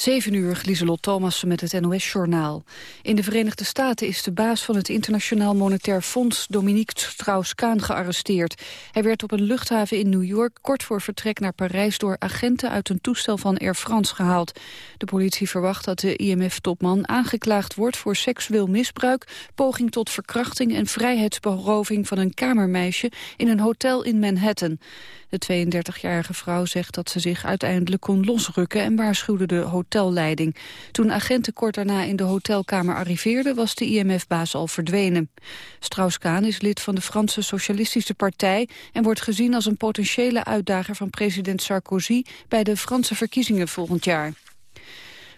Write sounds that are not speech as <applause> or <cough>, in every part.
7 uur, Lieselot Thomassen met het NOS-journaal. In de Verenigde Staten is de baas van het Internationaal Monetair Fonds... Dominique Strauss-Kaan gearresteerd. Hij werd op een luchthaven in New York kort voor vertrek naar Parijs... door agenten uit een toestel van Air France gehaald. De politie verwacht dat de IMF-topman aangeklaagd wordt... voor seksueel misbruik, poging tot verkrachting... en vrijheidsberoving van een kamermeisje in een hotel in Manhattan. De 32-jarige vrouw zegt dat ze zich uiteindelijk kon losrukken... en waarschuwde de hotelleiding. Toen agenten kort daarna in de hotelkamer arriveerden... was de IMF-baas al verdwenen. Strauss-Kaan is lid van de Franse Socialistische Partij... en wordt gezien als een potentiële uitdager van president Sarkozy... bij de Franse verkiezingen volgend jaar.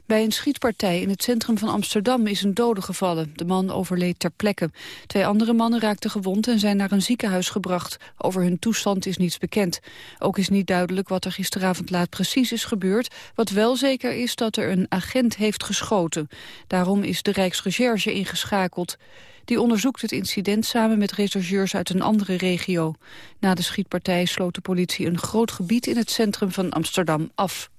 Bij een schietpartij in het centrum van Amsterdam is een dode gevallen. De man overleed ter plekke. Twee andere mannen raakten gewond en zijn naar een ziekenhuis gebracht. Over hun toestand is niets bekend. Ook is niet duidelijk wat er gisteravond laat precies is gebeurd. Wat wel zeker is dat er een agent heeft geschoten. Daarom is de Rijksrecherche ingeschakeld. Die onderzoekt het incident samen met rechercheurs uit een andere regio. Na de schietpartij sloot de politie een groot gebied in het centrum van Amsterdam af.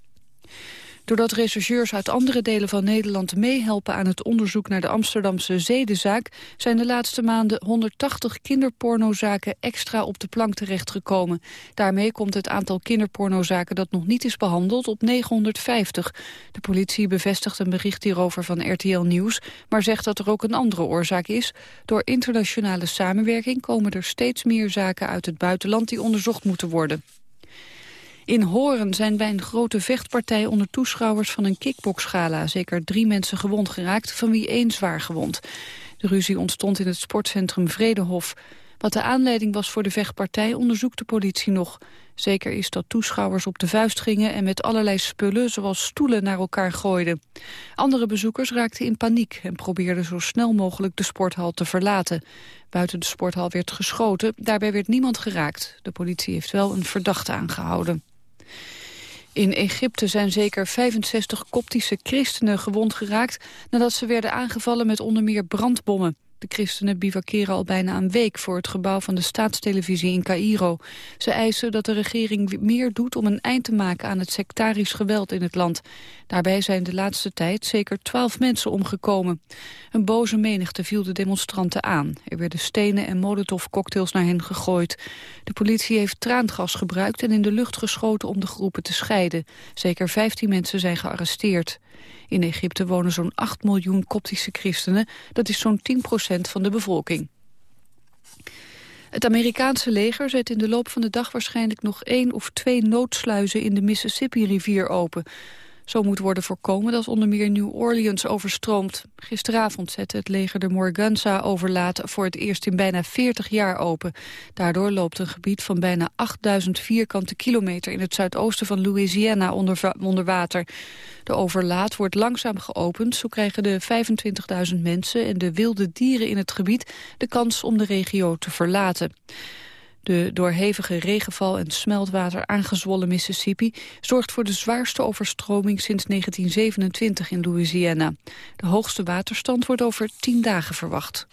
Doordat rechercheurs uit andere delen van Nederland meehelpen aan het onderzoek naar de Amsterdamse zedenzaak, zijn de laatste maanden 180 kinderpornozaken extra op de plank terechtgekomen. Daarmee komt het aantal kinderpornozaken dat nog niet is behandeld op 950. De politie bevestigt een bericht hierover van RTL Nieuws, maar zegt dat er ook een andere oorzaak is. Door internationale samenwerking komen er steeds meer zaken uit het buitenland die onderzocht moeten worden. In Horen zijn bij een grote vechtpartij onder toeschouwers van een kickboxgala zeker drie mensen gewond geraakt, van wie één zwaar gewond. De ruzie ontstond in het sportcentrum Vredehof. Wat de aanleiding was voor de vechtpartij onderzoekt de politie nog. Zeker is dat toeschouwers op de vuist gingen en met allerlei spullen, zoals stoelen, naar elkaar gooiden. Andere bezoekers raakten in paniek en probeerden zo snel mogelijk de sporthal te verlaten. Buiten de sporthal werd geschoten, daarbij werd niemand geraakt. De politie heeft wel een verdachte aangehouden. In Egypte zijn zeker 65 koptische christenen gewond geraakt... nadat ze werden aangevallen met onder meer brandbommen. De christenen bivakeren al bijna een week voor het gebouw van de staatstelevisie in Cairo. Ze eisen dat de regering meer doet om een eind te maken aan het sectarisch geweld in het land. Daarbij zijn de laatste tijd zeker twaalf mensen omgekomen. Een boze menigte viel de demonstranten aan. Er werden stenen en molotovcocktails naar hen gegooid. De politie heeft traangas gebruikt en in de lucht geschoten om de groepen te scheiden. Zeker 15 mensen zijn gearresteerd. In Egypte wonen zo'n 8 miljoen koptische christenen. Dat is zo'n 10 procent van de bevolking. Het Amerikaanse leger zet in de loop van de dag waarschijnlijk nog één of twee noodsluizen in de Mississippi-rivier open. Zo moet worden voorkomen dat onder meer New Orleans overstroomt. Gisteravond zette het leger de Morganza-overlaat voor het eerst in bijna 40 jaar open. Daardoor loopt een gebied van bijna 8000 vierkante kilometer in het zuidoosten van Louisiana onder, onder water. De overlaat wordt langzaam geopend, zo krijgen de 25.000 mensen en de wilde dieren in het gebied de kans om de regio te verlaten. De door hevige regenval en smeltwater aangezwollen Mississippi zorgt voor de zwaarste overstroming sinds 1927 in Louisiana. De hoogste waterstand wordt over tien dagen verwacht.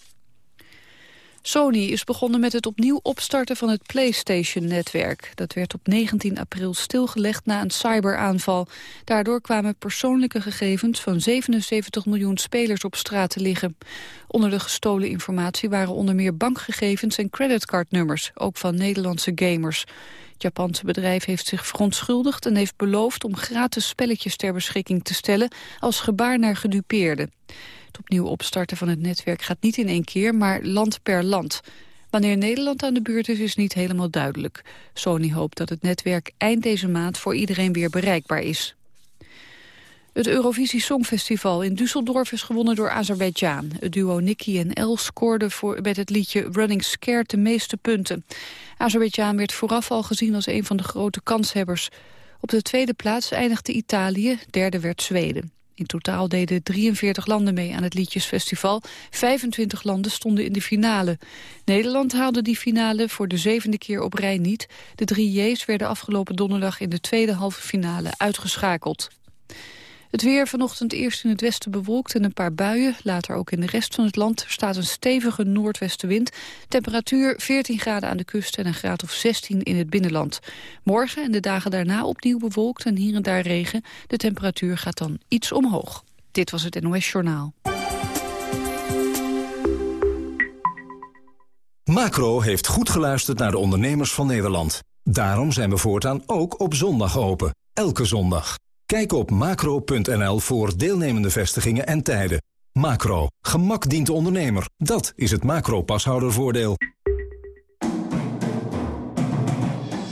Sony is begonnen met het opnieuw opstarten van het PlayStation-netwerk. Dat werd op 19 april stilgelegd na een cyberaanval. Daardoor kwamen persoonlijke gegevens van 77 miljoen spelers op straat te liggen. Onder de gestolen informatie waren onder meer bankgegevens en creditcardnummers, ook van Nederlandse gamers. Het Japanse bedrijf heeft zich verontschuldigd en heeft beloofd om gratis spelletjes ter beschikking te stellen als gebaar naar gedupeerden. Het opnieuw opstarten van het netwerk gaat niet in één keer, maar land per land. Wanneer Nederland aan de beurt is, is niet helemaal duidelijk. Sony hoopt dat het netwerk eind deze maand voor iedereen weer bereikbaar is. Het Eurovisie Songfestival in Düsseldorf is gewonnen door Azerbeidzjan. Het duo Nicky en El scoorde voor, met het liedje Running Scared de meeste punten. Azerbeidzjan werd vooraf al gezien als een van de grote kanshebbers. Op de tweede plaats eindigde Italië, derde werd Zweden. In totaal deden 43 landen mee aan het Liedjesfestival. 25 landen stonden in de finale. Nederland haalde die finale voor de zevende keer op rij niet. De drie J's werden afgelopen donderdag in de tweede halve finale uitgeschakeld. Het weer vanochtend eerst in het westen bewolkt en een paar buien. Later ook in de rest van het land er staat een stevige noordwestenwind. Temperatuur 14 graden aan de kust en een graad of 16 in het binnenland. Morgen en de dagen daarna opnieuw bewolkt en hier en daar regen. De temperatuur gaat dan iets omhoog. Dit was het NOS Journaal. Macro heeft goed geluisterd naar de ondernemers van Nederland. Daarom zijn we voortaan ook op zondag open. Elke zondag. Kijk op macro.nl voor deelnemende vestigingen en tijden. Macro. Gemak dient de ondernemer. Dat is het macro-pashoudervoordeel.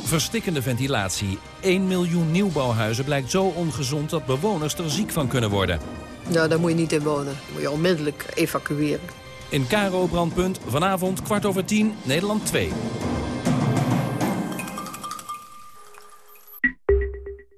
Verstikkende ventilatie. 1 miljoen nieuwbouwhuizen blijkt zo ongezond dat bewoners er ziek van kunnen worden. Nou, daar moet je niet in wonen. Dan moet je onmiddellijk evacueren. In Karo Brandpunt, vanavond kwart over tien, Nederland 2.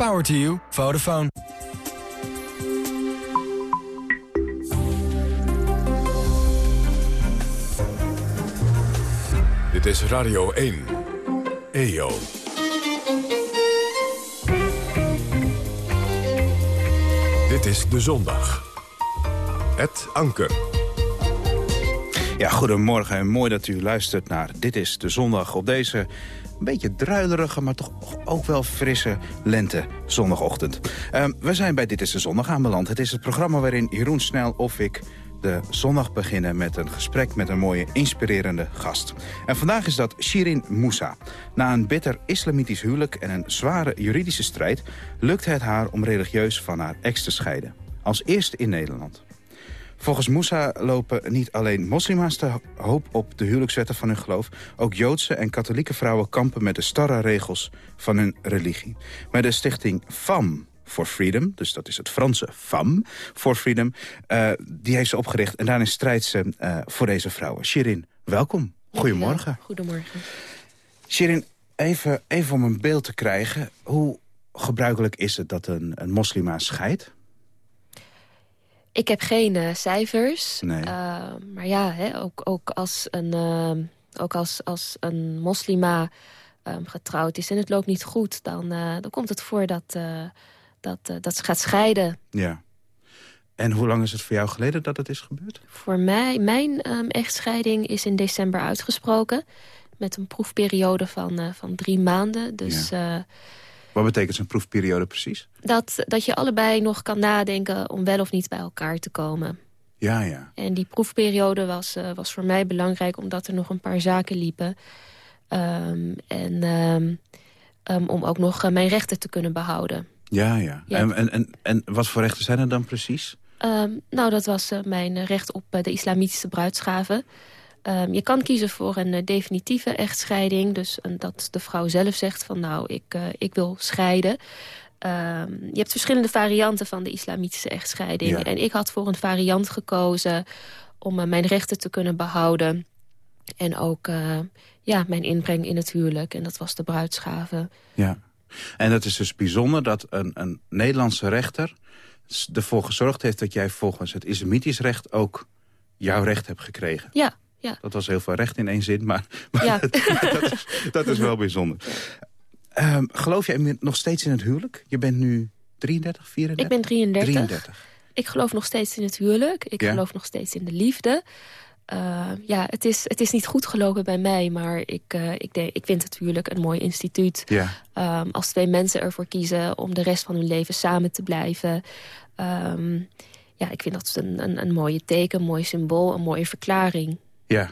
Power to you. Vodafone. Dit is Radio 1. EO. Dit is De Zondag. Het Anker. Ja, goedemorgen en mooi dat u luistert naar Dit is de Zondag op deze een beetje druilerige, maar toch ook wel frisse lente zondagochtend. Ehm, we zijn bij Dit is de Zondag aanbeland. Het is het programma waarin Jeroen Snel of ik de zondag beginnen met een gesprek met een mooie, inspirerende gast. En vandaag is dat Shirin Moussa. Na een bitter islamitisch huwelijk en een zware juridische strijd... lukt het haar om religieus van haar ex te scheiden. Als eerste in Nederland. Volgens Moussa lopen niet alleen moslima's te hoop op de huwelijkswetten van hun geloof... ook Joodse en katholieke vrouwen kampen met de starre regels van hun religie. Met de stichting FAM for Freedom, dus dat is het Franse FAM for Freedom... Uh, die heeft ze opgericht en daarin strijdt ze uh, voor deze vrouwen. Shirin, welkom. Goedemorgen. Goedemorgen. Shirin, even, even om een beeld te krijgen... hoe gebruikelijk is het dat een, een moslima scheidt? Ik heb geen uh, cijfers. Nee. Uh, maar ja, hè, ook, ook als een, uh, ook als, als een moslima um, getrouwd is en het loopt niet goed... dan, dan komt het voor dat, dat, dat ze gaat scheiden. Ja. En hoe lang is het voor jou geleden dat het is gebeurd? Voor mij, mijn um, echtscheiding is in december uitgesproken. Met een proefperiode van, van drie maanden. Dus... Ja. Wat betekent zo'n proefperiode precies? Dat, dat je allebei nog kan nadenken om wel of niet bij elkaar te komen. Ja, ja. En die proefperiode was, uh, was voor mij belangrijk... omdat er nog een paar zaken liepen. Um, en um, um, om ook nog uh, mijn rechten te kunnen behouden. Ja, ja. ja. En, en, en, en wat voor rechten zijn er dan precies? nou, dat was uh, mijn recht op de islamitische bruidsgaven... Um, je kan kiezen voor een uh, definitieve echtscheiding. Dus een, dat de vrouw zelf zegt van nou, ik, uh, ik wil scheiden. Um, je hebt verschillende varianten van de islamitische echtscheiding. Ja. En ik had voor een variant gekozen om mijn rechten te kunnen behouden. En ook ja, mijn inbreng in het huwelijk. En dat was de bruidsgave. Ja. En het is dus bijzonder dat een, een Nederlandse rechter ervoor gezorgd heeft... dat jij volgens het islamitisch recht ook jouw recht hebt gekregen. Ja, ja. Dat was heel veel recht in één zin, maar, <laughs> maar ja. dat, dat, is, dat, is, wel bijzonder. Um, geloof jij nog steeds in het huwelijk? Je bent nu 33, 34? Ik ben 33. 33. Ik geloof nog steeds in het huwelijk. Ik ja. geloof nog steeds in de liefde. Uh, ja, het is, het is niet goed gelopen bij mij, maar ik, uh, ik, denk, ik vind het huwelijk een mooi instituut. Ja. Um, als twee mensen ervoor kiezen om de rest van hun leven samen te blijven... Um, ja, ik vind dat een, een, een mooie teken, een mooi symbool, een mooie verklaring. Ja.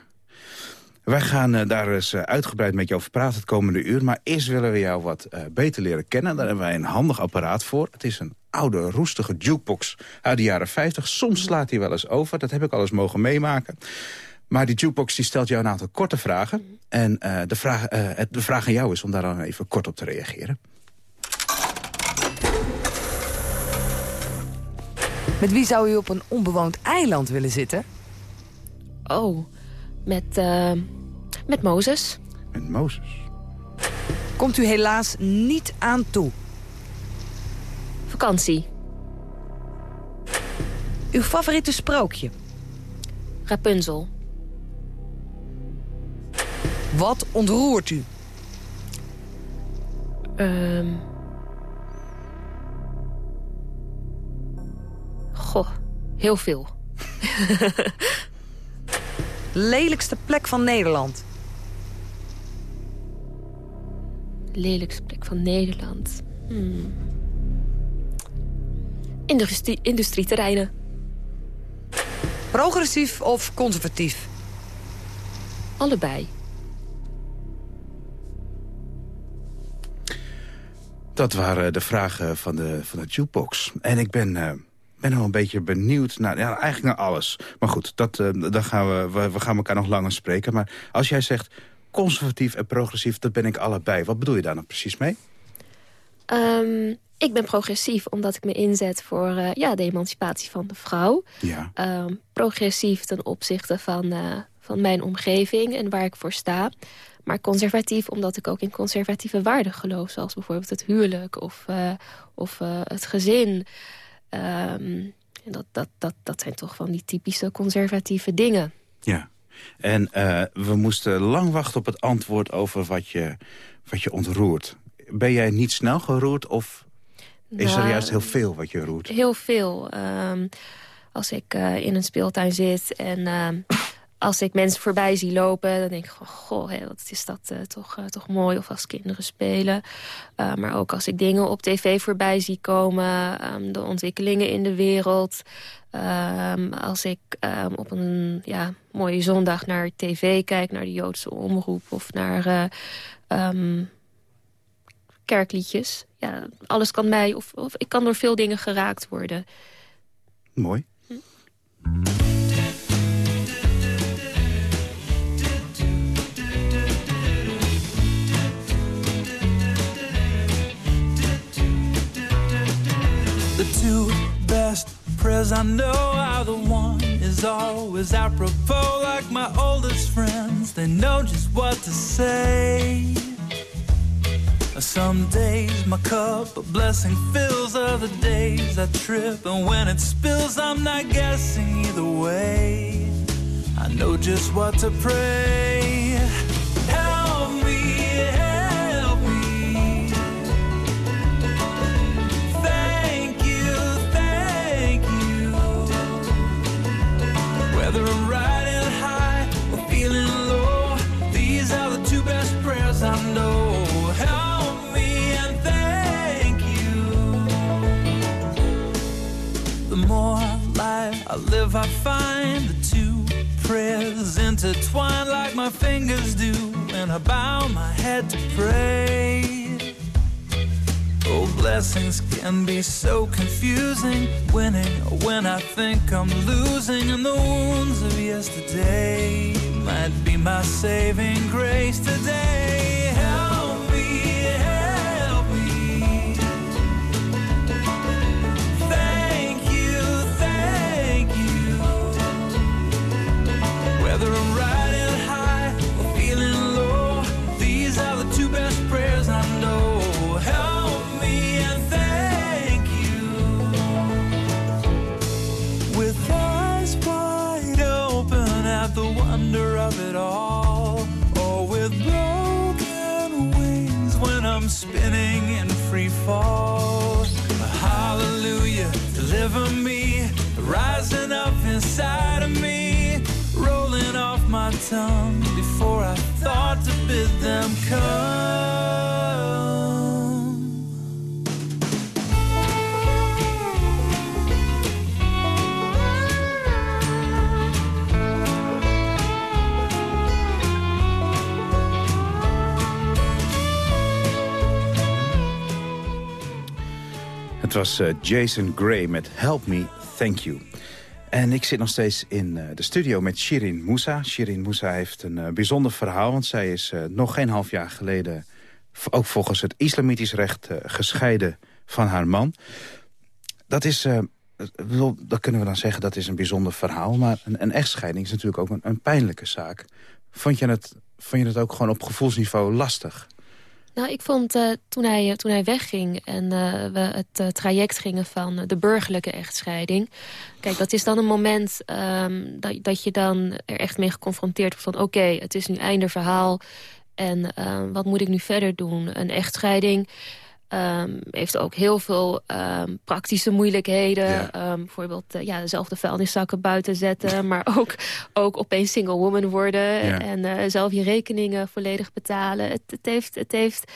Wij gaan uh, daar eens uh, uitgebreid met je over praten het komende uur. Maar eerst willen we jou wat uh, beter leren kennen. Daar hebben wij een handig apparaat voor. Het is een oude, roestige jukebox uit de jaren 50. Soms slaat hij wel eens over. Dat heb ik al eens mogen meemaken. Maar die jukebox die stelt jou een aantal korte vragen. En de, vraag, de vraag aan jou is om daar dan even kort op te reageren. Met wie zou u op een onbewoond eiland willen zitten? Oh, met, uh, met Mozes. Met Mozes? Komt u helaas niet aan toe. Vakantie. Uw favoriete sprookje? Rapunzel. Wat ontroert u? Um... Goh, heel veel. <laughs> Lelijkste plek van Nederland? Lelijkste plek van Nederland? Hmm. Industrie industrieterreinen. Progressief of conservatief? Allebei. Dat waren de vragen van de, van de jukebox. En ik ben, uh, ben al een beetje benieuwd naar, ja, eigenlijk naar alles. Maar goed, dat, uh, dan gaan we, we, gaan elkaar nog langer spreken. Maar als jij zegt conservatief en progressief, dat ben ik allebei. Wat bedoel je daar nou precies mee? Um, ik ben progressief omdat ik me inzet voor uh, ja, de emancipatie van de vrouw. Ja. Um, progressief ten opzichte van, van mijn omgeving en waar ik voor sta. Maar conservatief omdat ik ook in conservatieve waarden geloof. Zoals bijvoorbeeld het huwelijk of, of het gezin. Um, en dat, dat, dat, dat zijn toch van die typische conservatieve dingen. Ja, en uh, we moesten lang wachten op het antwoord over wat je, wat je ontroert. Ben jij niet snel geroerd of is nou, er juist heel veel wat je roert? Heel veel. Um, als ik in een speeltuin zit en... Als ik mensen voorbij zie lopen, dan denk ik... goh, hé, wat is dat uh, toch, uh, toch mooi, of als kinderen spelen. Uh, maar ook als ik dingen op tv voorbij zie komen... Um, de ontwikkelingen in de wereld. Um, als ik um, op een ja, mooie zondag naar tv kijk... naar de Joodse omroep of naar kerkliedjes. Ja, alles kan mij, of, of ik kan door veel dingen geraakt worden. Mooi. Hm. Prayers. I know are the one is always apropos like my oldest friends. They know just what to say. Some days my cup of blessing fills other days I trip. And when it spills I'm not guessing either way. I know just what to pray Whether I'm riding high or feeling low, these are the two best prayers I know. Help me and thank you. The more life I live, I find the two prayers intertwine like my fingers do, and I bow my head to pray. Oh, blessings can be so confusing. Winning when I think I'm losing, and the wounds of yesterday might be my saving grace today. Inside of me, rolling off my tongue before I thought to bid them come. Was uh, Jason Gray met Help Me, Thank You. En ik zit nog steeds in uh, de studio met Shirin Moussa. Shirin Moussa heeft een uh, bijzonder verhaal, want zij is nog geen half jaar geleden... ook volgens het islamitisch recht gescheiden van haar man. Dat is dan kunnen we dan zeggen dat is een bijzonder verhaal. Maar een, een echtscheiding is natuurlijk ook een, een pijnlijke zaak. Vond je, het, vond je het ook gewoon op gevoelsniveau lastig? Nou, ik vond uh, toen, hij, toen hij wegging en uh, we het traject gingen van de burgerlijke echtscheiding. Kijk, dat is dan een moment um, dat, dat je dan er echt mee geconfronteerd wordt van... oké, het is nu einde verhaal en wat moet ik nu verder doen? Een echtscheiding Um, heeft ook heel veel um, praktische moeilijkheden. Ja. Um, bijvoorbeeld uh, ja, dezelfde vuilniszakken buiten zetten. <laughs> maar ook, ook opeens single woman worden. Ja. En uh, zelf je rekeningen volledig betalen. Het, het heeft, het heeft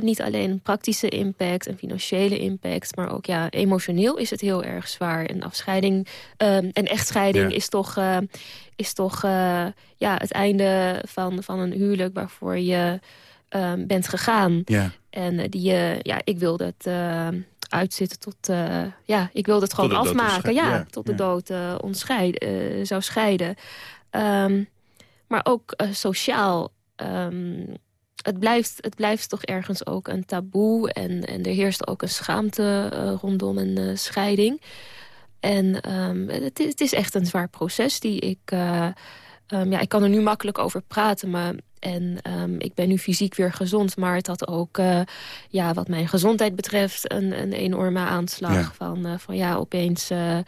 niet alleen een praktische impact, een financiële impact. Maar ook ja, emotioneel is het heel erg zwaar. Een afscheiding, een echtscheiding is toch, is toch ja, het einde van, van een huwelijk waarvoor je... Um, bent gegaan. Ja. En uh, die, uh, ja, ik wilde het uh, uitzitten tot, ja, ik wilde het gewoon tot afmaken. Ja, ja, tot de dood ontscheiden, zou scheiden. Um, maar ook sociaal. Um, het, blijft, het blijft toch ergens ook een taboe. En, en er heerst ook een schaamte rondom een scheiding. En um, het, het, is echt een zwaar proces die ik... ja, ik kan er nu makkelijk over praten, maar en um, ik ben nu fysiek weer gezond. Maar het had ook, uh, ja, wat mijn gezondheid betreft, een, een enorme aanslag. Ja. Van, uh, van ja, opeens uh,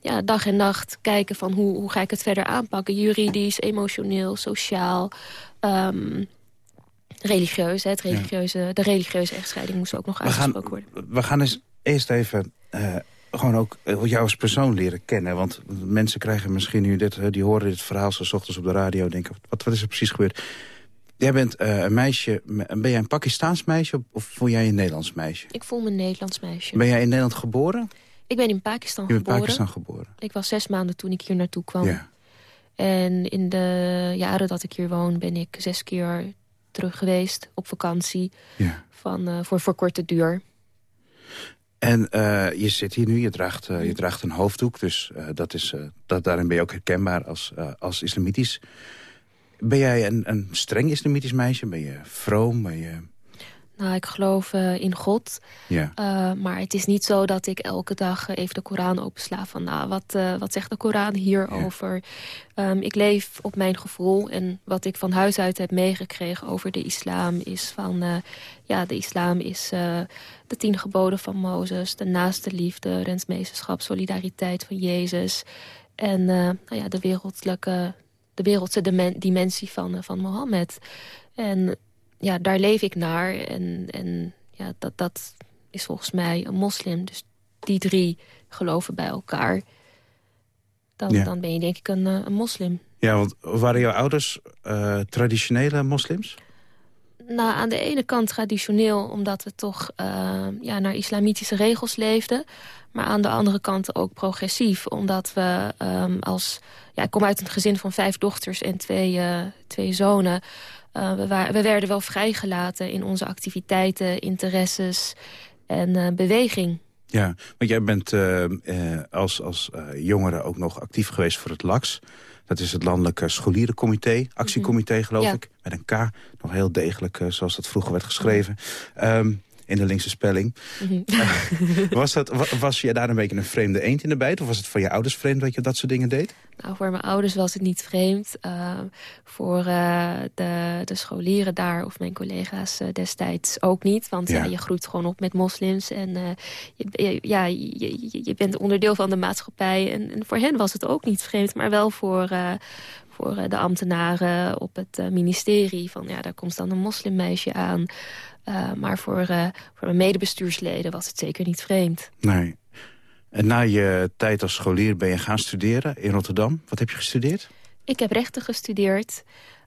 ja, dag en nacht kijken van hoe, hoe ga ik het verder aanpakken. Juridisch, emotioneel, sociaal. Um, religieus, het religieuze, ja. de religieuze echtscheiding moest ook nog uitgesproken worden. We gaan eens eerst even gewoon ook jou als persoon leren kennen. Want mensen krijgen misschien nu dit, die horen dit verhaal zo ochtends op de radio... denken, wat, wat is er precies gebeurd? Jij bent uh, een meisje, ben jij een Pakistaans meisje of voel jij een Nederlands meisje? Ik voel me een Nederlands meisje. Ben jij in Nederland geboren? Ik ben in Pakistan Je geboren. Pakistan geboren. Ik was zes maanden toen ik hier naartoe kwam. Ja. En in de jaren dat ik hier woon ben ik zes keer terug geweest op vakantie. Ja. Van, uh, voor, voor korte duur. En uh, je zit hier nu, je draagt, uh, je draagt een hoofddoek. Dus uh, dat is, dat, daarin ben je ook herkenbaar als, als islamitisch. Ben jij een, een streng islamitisch meisje? Ben je vroom? Ben je... Nou, ik geloof in God. Ja. maar het is niet zo dat ik elke dag even de Koran opensla. Van, nou, wat, wat zegt de Koran hierover? Ja. Um, ik leef op mijn gevoel. En wat ik van huis uit heb meegekregen over de islam... is van, ja, de islam is de tien geboden van Mozes, de naaste liefde, rensmeesterschap, solidariteit van Jezus. En nou ja, de wereldlijke, de wereldse dimensie van, van Mohammed. En ja, daar leef ik naar. En, en ja, dat, dat is volgens mij een moslim. Dus die drie geloven bij elkaar. Dan, ja. dan ben je denk ik een, een moslim. Ja, want waren jouw ouders uh, traditionele moslims? Nou, aan de ene kant traditioneel, omdat we toch uh, ja, naar islamitische regels leefden. Maar aan de andere kant ook progressief, omdat we um, als... Ja, ik kom uit een gezin van vijf dochters en twee, uh, twee zonen. Uh, we, waren, we werden wel vrijgelaten in onze activiteiten, interesses en beweging. Ja, want jij bent als, als jongere ook nog actief geweest voor het LAX... Dat is het Landelijke Scholierencomité, actiecomité -hmm. geloof ja. ik. Met een K, nog heel degelijk zoals dat vroeger werd geschreven. Um, in de linkse spelling. Mm -hmm. uh, was, dat, was je daar een beetje een vreemde eend in de bijt? Of was het voor je ouders vreemd dat je dat soort dingen deed? Nou, voor mijn ouders was het niet vreemd. Uh, voor uh, de, de scholieren daar of mijn collega's uh, destijds ook niet. Want ja. je groeit gewoon op met moslims. En je, ja, je, je bent onderdeel van de maatschappij. En, en, voor hen was het ook niet vreemd. Maar wel voor, voor de ambtenaren op het ministerie. Van ja, daar komt dan een moslimmeisje aan. Uh, maar voor, uh, voor mijn medebestuursleden was het zeker niet vreemd. Nee. En na je tijd als scholier ben je gaan studeren in Rotterdam. Wat heb je gestudeerd? Ik heb rechten gestudeerd,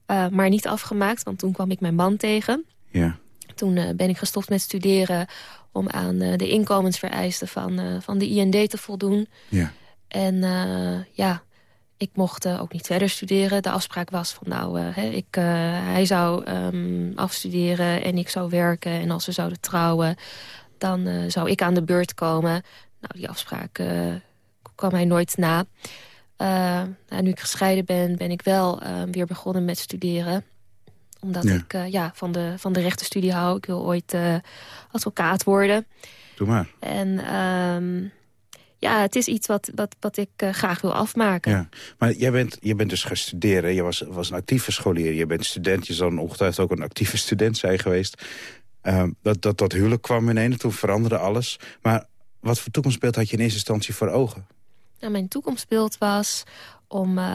uh, maar niet afgemaakt, want toen kwam ik mijn man tegen. Ja. Toen ben ik gestopt met studeren om aan de inkomensvereisten van, van de IND te voldoen. Ja. En ja, ik mocht uh, ook niet verder studeren. De afspraak was van nou, uh, hè, ik, uh, hij zou um, afstuderen en ik zou werken. En als we zouden trouwen, dan zou ik aan de beurt komen. Nou, die afspraak kwam hij nooit na. Nou, nu ik gescheiden ben, ben ik wel weer begonnen met studeren. Omdat ja. ik ja, van, de, van de rechtenstudie hou. Ik wil ooit advocaat worden. Doe maar. En... Um, ja, het is iets wat, wat, wat ik uh, graag wil afmaken. Ja. Maar jij bent, je bent dus gaan studeren. Je was, was een actieve scholier. Je bent student. Je zal ongetwijfeld ook een actieve student zijn geweest. Uh, dat, dat, dat huwelijk kwam in en toen veranderde alles. Maar wat voor toekomstbeeld had je in eerste instantie voor ogen? Nou, mijn toekomstbeeld was om uh,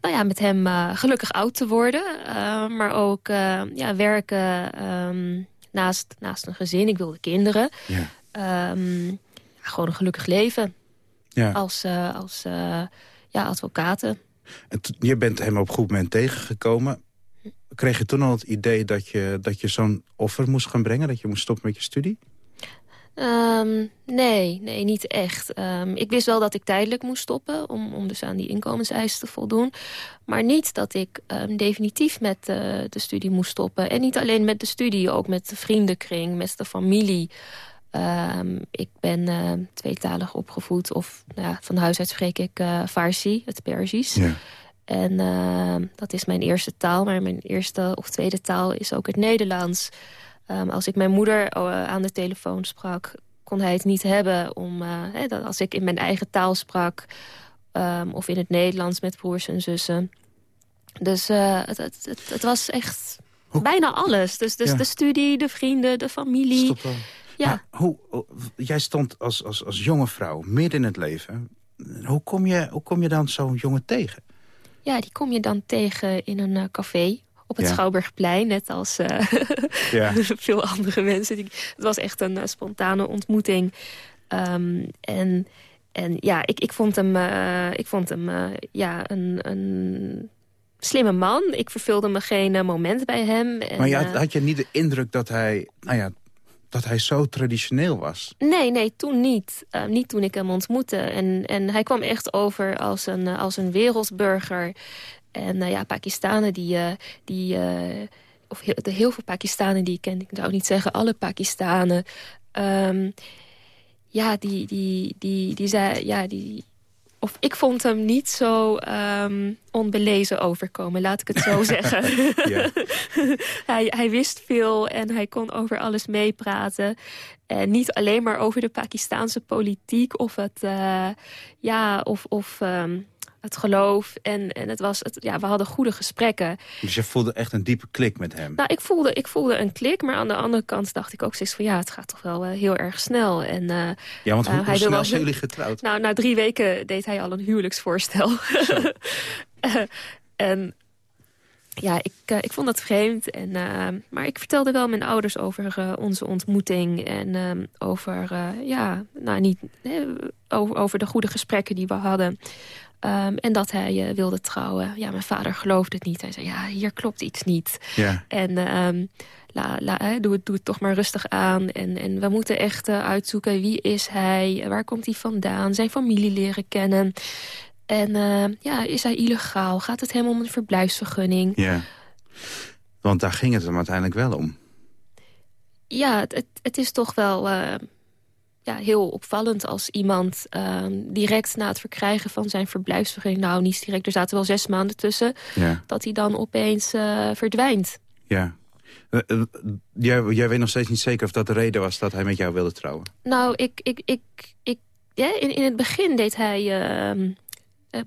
nou ja, met hem uh, gelukkig oud te worden. Uh, maar ook ja, werken um, naast, naast een gezin. Ik wilde kinderen. Ja. Um, gewoon een gelukkig leven. Ja. Als, als ja, advocaten. En je bent hem op een goed moment tegengekomen. Kreeg je toen al het idee dat je, dat je zo'n offer moest gaan brengen? Dat je moest stoppen met je studie? Um, nee, nee, niet echt. Um, ik wist wel dat ik tijdelijk moest stoppen... om, om dus aan die inkomenseisen te voldoen. Maar niet dat ik um, definitief met uh, de studie moest stoppen. En niet alleen met de studie, ook met de vriendenkring, met de familie. Ik ben uh, tweetalig opgevoed. Of nou ja, van huis uit spreek ik uh, Farsi, het Perzisch. Ja. En dat is mijn eerste taal. Maar mijn eerste of tweede taal is ook het Nederlands... Um, als ik mijn moeder uh, aan de telefoon sprak, kon hij het niet hebben om... Uh, hè, dat als ik in mijn eigen taal sprak, um, of in het Nederlands met broers en zussen. Dus het, het, het, het, was echt hoe? bijna alles. Dus, dus ja. de studie, de vrienden, de familie. Stop dan. Ja. Maar hoe, jij stond als, als, als jonge vrouw midden in het leven. Hoe kom je, hoe kom je dan zo'n jongen tegen? Ja, die kom je dan tegen in een café op het ja. Schouwburgplein. Net als uh, <laughs> ja. veel andere mensen. Het was echt een uh, spontane ontmoeting. Um, en, en ja, ik, ik vond hem, uh, ik vond hem ja, een, een slimme man. Ik vervulde me geen moment bij hem. En, maar je had, had je niet de indruk dat hij... Nou ja, dat hij zo traditioneel was. Nee, nee, toen niet. Uh, niet toen ik hem ontmoette. En, en hij kwam echt over als een, als een wereldburger. En uh, ja, Pakistanen die... Uh, die of heel, de heel veel Pakistanen die ik ken, ik zou niet zeggen alle Pakistanen... Um, ja, die, die, die, die, zei, ja, die, of ik vond hem niet zo um, onbelezen overkomen, laat ik het zo <laughs> zeggen. <laughs> hij, hij wist veel en hij kon over alles meepraten. En niet alleen maar over de Pakistaanse politiek of het, uh, ja, of, of um, het geloof. En, en het was, het, ja, we hadden goede gesprekken. Dus je voelde echt een diepe klik met hem? Nou, ik voelde, ik voelde een klik, maar aan de andere kant dacht ik ook steeds van... ja, het gaat toch wel uh, heel erg snel. En, uh, ja, want hoe, uh, hoe snel zijn jullie getrouwd? Nou, na drie weken deed hij al een huwelijksvoorstel. <laughs> en ja, ik, ik vond dat vreemd. En, maar ik vertelde wel mijn ouders over onze ontmoeting. En over, ja, nou niet, over, over de goede gesprekken die we hadden. Um, en dat hij wilde trouwen. Ja, mijn vader geloofde het niet. Hij zei, ja, hier klopt iets niet. Ja. En um, la, la, doe, het, doe het toch maar rustig aan. En, en we moeten echt uitzoeken wie is hij, waar komt hij vandaan, zijn familie leren kennen. En uh, ja, is hij illegaal? Gaat het hem om een verblijfsvergunning? Ja, want daar ging het hem uiteindelijk wel om. Ja, het, het, het is toch wel uh, ja, heel opvallend als iemand uh, direct na het verkrijgen van zijn verblijfsvergunning... nou, niet direct, er zaten wel zes maanden tussen... Ja. dat hij dan opeens uh, verdwijnt. Ja. Jij, jij weet nog steeds niet zeker of dat de reden was dat hij met jou wilde trouwen? Nou, ik, ik, ik, ik, ja, in, in het begin deed hij ehm, eh,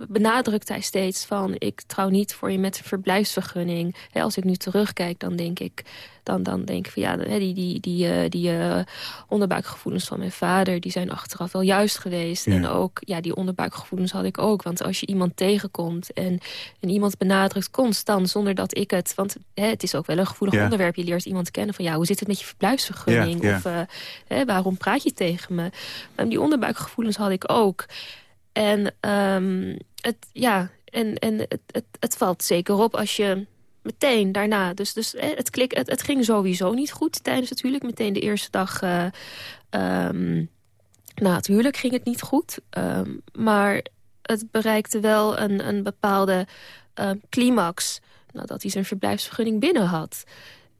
benadrukt hij steeds van... ik trouw niet voor je met een verblijfsvergunning. als ik nu terugkijk, dan denk ik... dan, dan denk ik van ja, die, die, die, uh, die uh, onderbuikgevoelens van mijn vader... die zijn achteraf wel juist geweest. Ja. En ook ja, die onderbuikgevoelens had ik ook. Want als je iemand tegenkomt en, en iemand benadrukt constant... zonder dat ik het... want het is ook wel een gevoelig ja. onderwerp. Je leert iemand kennen van ja, hoe zit het met je verblijfsvergunning? Of waarom praat je tegen me? Um, die onderbuikgevoelens had ik ook... En, um, het, ja, en, en het, het, valt zeker op als je meteen daarna... Dus, dus het, klik, het, het ging sowieso niet goed tijdens het huwelijk. Meteen de eerste dag uh, um, na het huwelijk ging het niet goed. Um, maar het bereikte wel een, een bepaalde climax... nadat hij zijn verblijfsvergunning binnen had.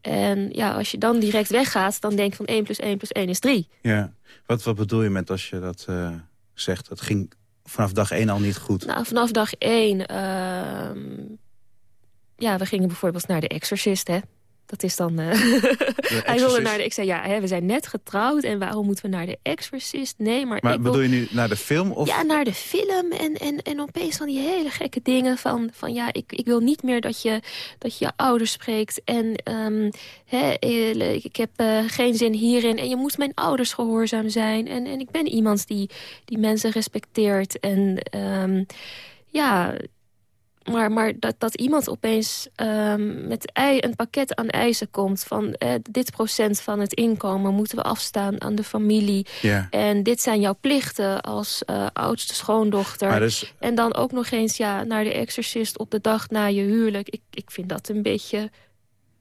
En ja, als je dan direct weggaat, dan denk je van 1 plus 1 plus 1 is 3. Ja, wat, wat bedoel je met als je dat uh, zegt? Het ging vanaf dag één al niet goed? Nou, vanaf dag één... Uh, ja, we gingen bijvoorbeeld naar de Exorcist, hè. Dat is dan... eh, <laughs> hij wilde naar de... Ik zei, ja, hè, we zijn net getrouwd en waarom moeten we naar de Exorcist? Nee, maar, Maar ik wil- bedoel je nu naar de film? Of? Ja, naar de film en, en, en opeens van die hele gekke dingen van... van ja, ik, ik wil niet meer dat je dat je, je ouders spreekt en ehm, hè, eh, ik heb eh, geen zin hierin... en je moet mijn ouders gehoorzaam zijn. En, en ik ben iemand die, die mensen respecteert en ehm, ja... Maar, maar dat, dat iemand opeens ehm, met ei, een pakket aan eisen komt... van eh, dit procent van het inkomen moeten we afstaan aan de familie... Ja. En dit zijn jouw plichten als eh, oudste schoondochter. Dus- En dan ook nog eens ja, naar de exorcist op de dag na je huwelijk. Ik, ik vind dat een beetje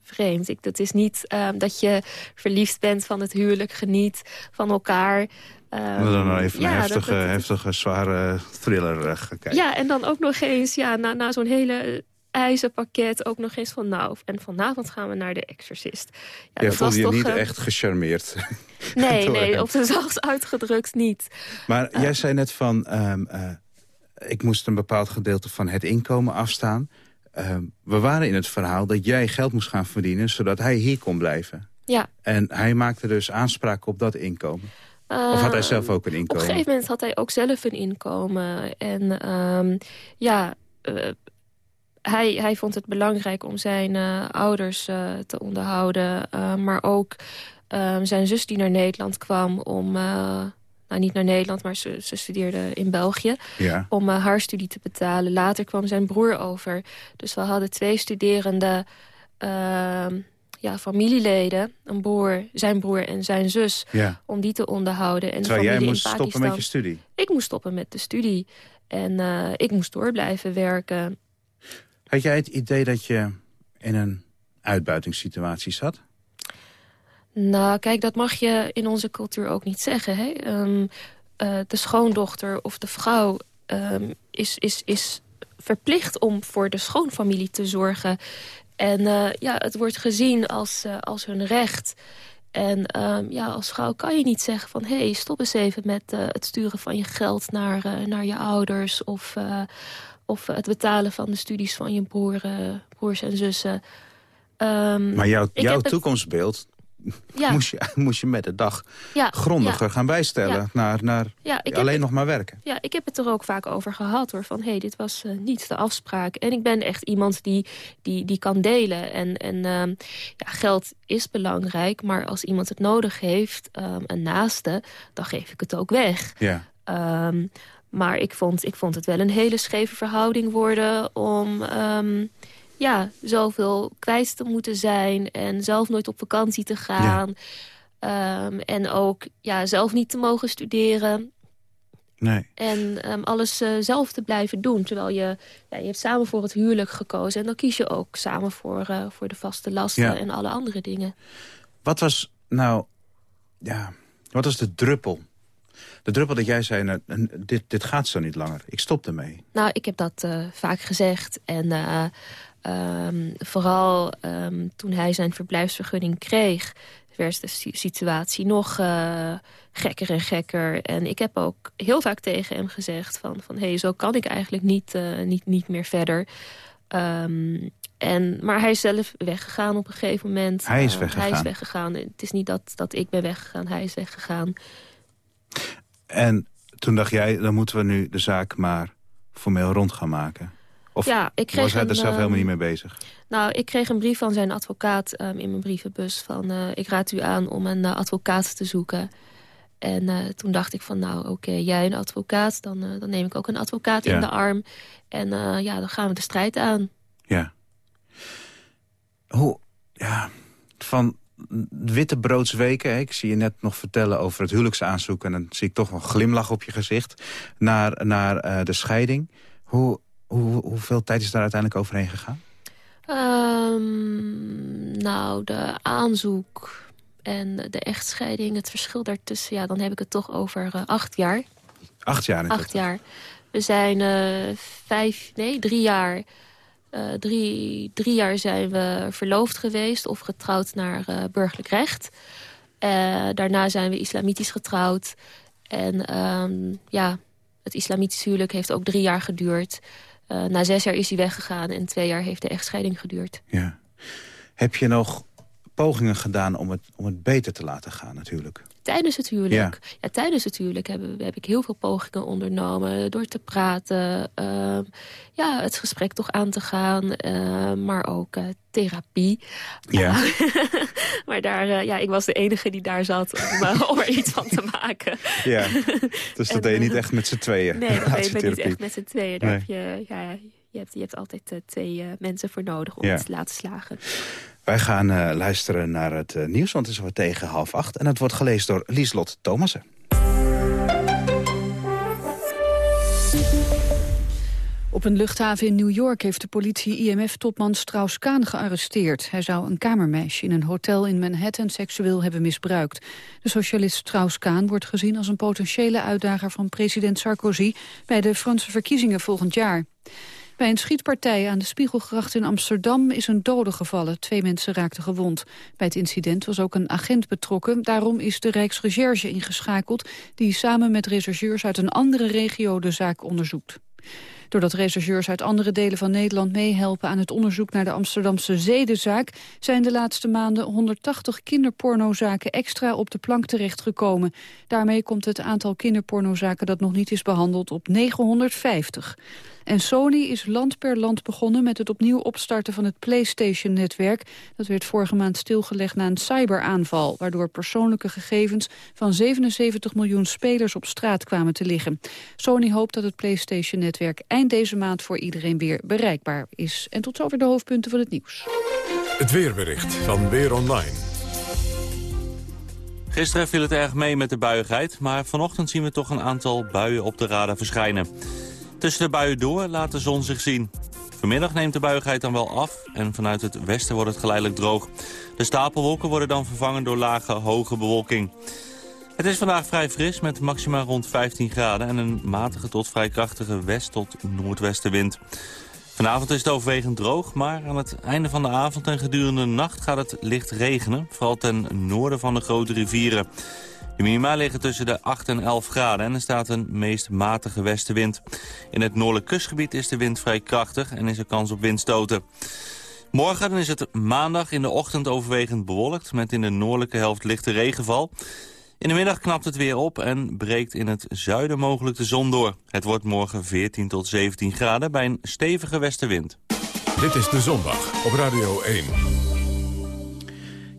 vreemd. Ik, dat is niet ehm, dat je verliefd bent van het huwelijk, geniet van elkaar. Ehm, We dan nou even ja, een heftige, dat- dat- heftige, zware thriller eh, gaan kijken. ja, en dan ook nog eens ja, na, na zo'n hele ijzerpakket ook nog eens van nou, en vanavond gaan we naar de exorcist. Ja, Jij voelde was je toch, niet eh, echt gecharmeerd. <laughs> Nee, nee, op de zachtst uitgedrukt niet. Maar jij zei net van... ehm, eh, ik moest een bepaald gedeelte van het inkomen afstaan. Ehm, we waren in het verhaal dat jij geld moest gaan verdienen... zodat hij hier kon blijven. Ja. En hij maakte dus aanspraak op dat inkomen. Of had hij zelf ook een Op een inkomen? gegeven moment had hij ook zelf een inkomen. En ehm, ja, eh, hij, hij vond het belangrijk om zijn eh, ouders eh, te onderhouden. eh, maar ook ehm, zijn zus die naar Nederland kwam om... eh, nou, niet naar Nederland, maar ze, ze studeerde in België. Ja. Om eh, haar studie te betalen. Later kwam zijn broer over. Dus we hadden twee studerende ehm, ja, familieleden. Een broer, zijn broer en zijn zus. Ja. Om die te onderhouden. En de Terwijl jij moest stoppen met je studie. Ik moest stoppen met de studie. En eh, ik moest door blijven werken. Had jij het idee dat je in een uitbuitingssituatie zat? Nou, kijk, dat mag je in onze cultuur ook niet zeggen. Hè? Ehm, eh, de schoondochter of de vrouw ehm, is, is, is verplicht om voor de schoonfamilie te zorgen. En eh, ja, het wordt gezien als, eh, als hun recht. En ehm, ja, als vrouw kan je niet zeggen van... hé, hey, stop eens even met eh, het sturen van je geld naar, naar je ouders... of, of het betalen van de studies van je broer, broers en zussen. Ehm, Maar jouw, jouw toekomstbeeld Ja. moest, je, <laughs> moest je met de dag Ja, grondiger ja. gaan bijstellen... Naar, naar alleen het- nog maar werken. Ja, ik heb het er ook vaak over gehad hoor. Van hé, hey, dit was eh, niet de afspraak. En ik ben echt iemand die, die, die kan delen. En, en ehm, ja, geld is belangrijk. Maar als iemand het nodig heeft, ehm, een naaste, dan geef ik het ook weg. Ja. Ehm, maar ik vond, ik vond het wel een hele scheve verhouding worden om ja, zoveel kwijt te moeten zijn en zelf nooit op vakantie te gaan. Ehm, en ook ja, zelf niet te mogen studeren. Nee. En ehm, alles eh, zelf te blijven doen. Terwijl je, ja, je hebt samen voor het huwelijk gekozen. En dan kies je ook samen voor, eh, voor de vaste lasten Ja. en alle andere dingen. Wat was nou, ja, wat was de druppel? De druppel dat jij zei, nou, dit, dit gaat zo niet langer. Ik stop ermee. Nou, ik heb dat eh, vaak gezegd. En ehm, vooral ehm, toen hij zijn verblijfsvergunning kreeg... werd de si- situatie nog eh, gekker en gekker. En ik heb ook heel vaak tegen hem gezegd van... van hé, hey, zo kan ik eigenlijk niet, eh, niet, niet meer verder. Ehm, en, maar hij is zelf weggegaan op een gegeven moment. Hij is weggegaan. Hij is weggegaan. Het is niet dat, dat ik ben weggegaan, hij is weggegaan. En toen dacht jij, dan moeten we nu de zaak maar formeel rond gaan maken. Of Ja, ik kreeg was hij er zelf helemaal niet ehm, mee bezig? Nou, ik kreeg een brief van zijn advocaat ehm, in mijn brievenbus van... eh, ik raad u aan om een eh, advocaat te zoeken. En eh, toen dacht ik van, nou oké, jij een advocaat... Dan, dan neem ik ook een advocaat Ja. in de arm. En ja, dan gaan we de strijd aan. Ja. Hoe, ja, van wittebroodsweken, hè, ik zie je net nog vertellen over het huwelijksaanzoek... en dan zie ik toch een glimlach op je gezicht, naar, naar de scheiding. Hoe, hoe, hoeveel tijd is daar uiteindelijk overheen gegaan? Ehm, nou, de aanzoek en de echtscheiding, het verschil daartussen... ja, dan heb ik het toch over eh, acht jaar. Acht jaar Acht jaar. We zijn eh, vijf, nee, drie jaar... eh, drie, drie jaar zijn we verloofd geweest of getrouwd naar burgerlijk recht. Daarna zijn we islamitisch getrouwd. En ehm, ja, het islamitisch huwelijk heeft ook drie jaar geduurd. Eh, na zes jaar is hij weggegaan en twee jaar heeft de echtscheiding geduurd. Ja. Heb je nog pogingen gedaan om het, om het beter te laten gaan natuurlijk. Tijdens het huwelijk. Ja. Ja. tijdens het huwelijk heb, heb ik heel veel pogingen ondernomen. Door te praten, ehm, ja, het gesprek toch aan te gaan. ehm, maar ook eh, therapie. Ja. <laughs> maar daar, eh, ja, ik was de enige die daar zat om, eh, <laughs> om er iets van te maken. Ja, <laughs> dus dat En, deed je niet echt met z'n tweeën. Nee, dat ben je niet echt met z'n tweeën. Daar Nee. heb je, ja, je, hebt, je hebt altijd twee mensen voor nodig om Ja. het te laten slagen. Wij gaan eh, luisteren naar het eh, nieuws, want het is wat tegen half acht. En het wordt gelezen door Lieslot Thomassen. Op een luchthaven in New York heeft de politie IMF-topman Strauss-Kaan gearresteerd. Hij zou een kamermeisje in een hotel in Manhattan seksueel hebben misbruikt. De socialist Strauss-Kaan wordt gezien als een potentiële uitdager van president Sarkozy bij de Franse verkiezingen volgend jaar. Bij een schietpartij aan de Spiegelgracht in Amsterdam is een dode gevallen. Twee mensen raakten gewond. Bij het incident was ook een agent betrokken. Daarom is de Rijksrecherche ingeschakeld... die samen met rechercheurs uit een andere regio de zaak onderzoekt. Doordat rechercheurs uit andere delen van Nederland meehelpen aan het onderzoek naar de Amsterdamse zedenzaak, zijn de laatste maanden 180 kinderpornozaken extra op de plank terechtgekomen. Daarmee komt het aantal kinderpornozaken dat nog niet is behandeld op 950. En Sony is land per land begonnen met het opnieuw opstarten van het PlayStation-netwerk. Dat werd vorige maand stilgelegd na een cyberaanval... waardoor persoonlijke gegevens van 77 miljoen spelers op straat kwamen te liggen. Sony hoopt dat het PlayStation-netwerk eind deze maand voor iedereen weer bereikbaar is. En tot zover de hoofdpunten van het nieuws. Het weerbericht van Weer Online. Gisteren viel het erg mee met de buiigheid, maar vanochtend zien we toch een aantal buien op de radar verschijnen. Tussen de buien door laat de zon zich zien. Vanmiddag neemt de buiigheid dan wel af en vanuit het westen wordt het geleidelijk droog. De stapelwolken worden dan vervangen door lage, hoge bewolking. Het is vandaag vrij fris met maxima rond 15 graden en een matige tot vrij krachtige west- tot noordwestenwind. Vanavond is het overwegend droog, maar aan het einde van de avond en gedurende de nacht gaat het licht regenen. Vooral ten noorden van de grote rivieren. De minima liggen tussen de 8 en 11 graden en er staat een meest matige westenwind. In het noordelijk kustgebied is de wind vrij krachtig en is er kans op windstoten. Morgen is het maandag in de ochtend overwegend bewolkt... met in de noordelijke helft lichte regenval. In de middag knapt het weer op en breekt in het zuiden mogelijk de zon door. Het wordt morgen 14 tot 17 graden bij een stevige westenwind. Dit is De Zondag op Radio 1.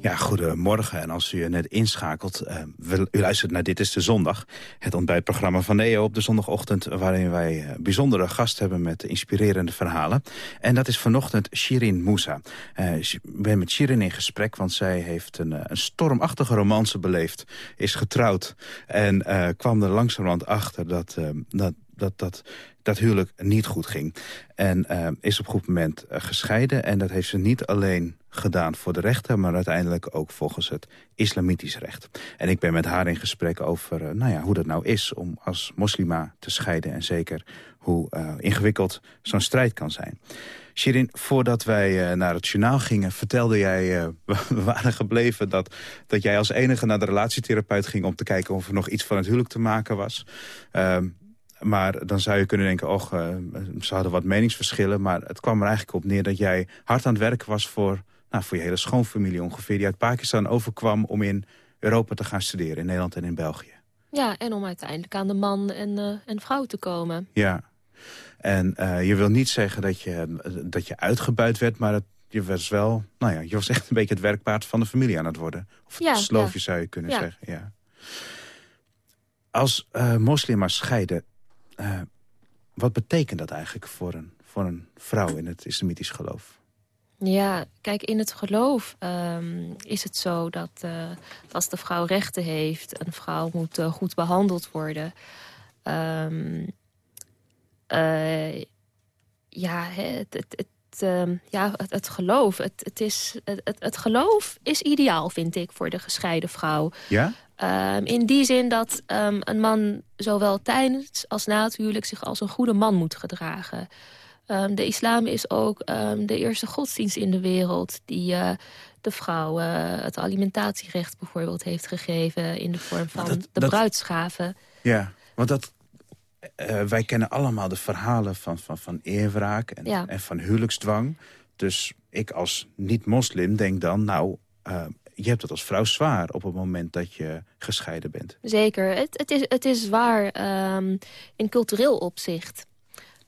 Ja, goedemorgen. En als u net inschakelt, eh, u luistert naar Dit is de Zondag. Het ontbijtprogramma van EO op de zondagochtend... waarin wij eh, bijzondere gast hebben met inspirerende verhalen. En dat is vanochtend Shirin Moussa. Eh, ik ben met Shirin in gesprek, want zij heeft een, een stormachtige romance beleefd. Is getrouwd en kwam er langzamerhand achter dat... dat dat, dat huwelijk niet goed ging. En eh, is op een goed moment eh, gescheiden. En dat heeft ze niet alleen gedaan voor de rechter... maar uiteindelijk ook volgens het islamitisch recht. En ik ben met haar in gesprek over eh, nou ja, hoe dat nou is... om als moslima te scheiden. En zeker hoe ingewikkeld zo'n strijd kan zijn. Shirin, voordat wij naar het journaal gingen... vertelde jij, <laughs> we waren gebleven dat, dat jij als enige naar de relatietherapeut ging... om te kijken of er nog iets van het huwelijk te maken was... Ehm, maar dan zou je kunnen denken, och, eh, ze hadden wat meningsverschillen. Maar het kwam er eigenlijk op neer dat jij hard aan het werken was voor, nou, voor je hele schoonfamilie ongeveer. Die uit Pakistan overkwam om in Europa te gaan studeren, in Nederland en in België. Ja, en om uiteindelijk aan de man en, eh, en vrouw te komen. Ja. En eh, je wil niet zeggen dat je, dat je uitgebuit werd, maar het, je was wel, nou ja, je was echt een beetje het werkpaard van de familie aan het worden. Of het Ja, sloofje ja. zou je kunnen Ja. zeggen, ja. Als eh moslim scheiden, eh, wat betekent dat eigenlijk voor een, voor een vrouw in het islamitisch geloof? Ja, kijk, in het geloof ehm, is het zo dat eh, als de vrouw rechten heeft... een vrouw moet eh, goed behandeld worden. Ehm, eh, ja, het, het, het, ehm, ja, het, het geloof. Het, het, is, het geloof is ideaal, vind ik, voor de gescheiden vrouw. Ja? Ehm, in die zin dat ehm, een man zowel tijdens als na het huwelijk zich als een goede man moet gedragen. Ehm, de islam is ook de eerste godsdienst in de wereld die eh, de vrouw eh, het alimentatierecht bijvoorbeeld heeft gegeven in de vorm van dat- de dat- bruidsgaven. Ja, want dat, eh, wij kennen allemaal de verhalen van, van, van eerwraak en, Ja. en van huwelijksdwang. Dus ik als niet-moslim denk dan, nou, je hebt het als vrouw zwaar op het moment dat je gescheiden bent. Zeker. Het, het, is, het is zwaar um, in cultureel opzicht.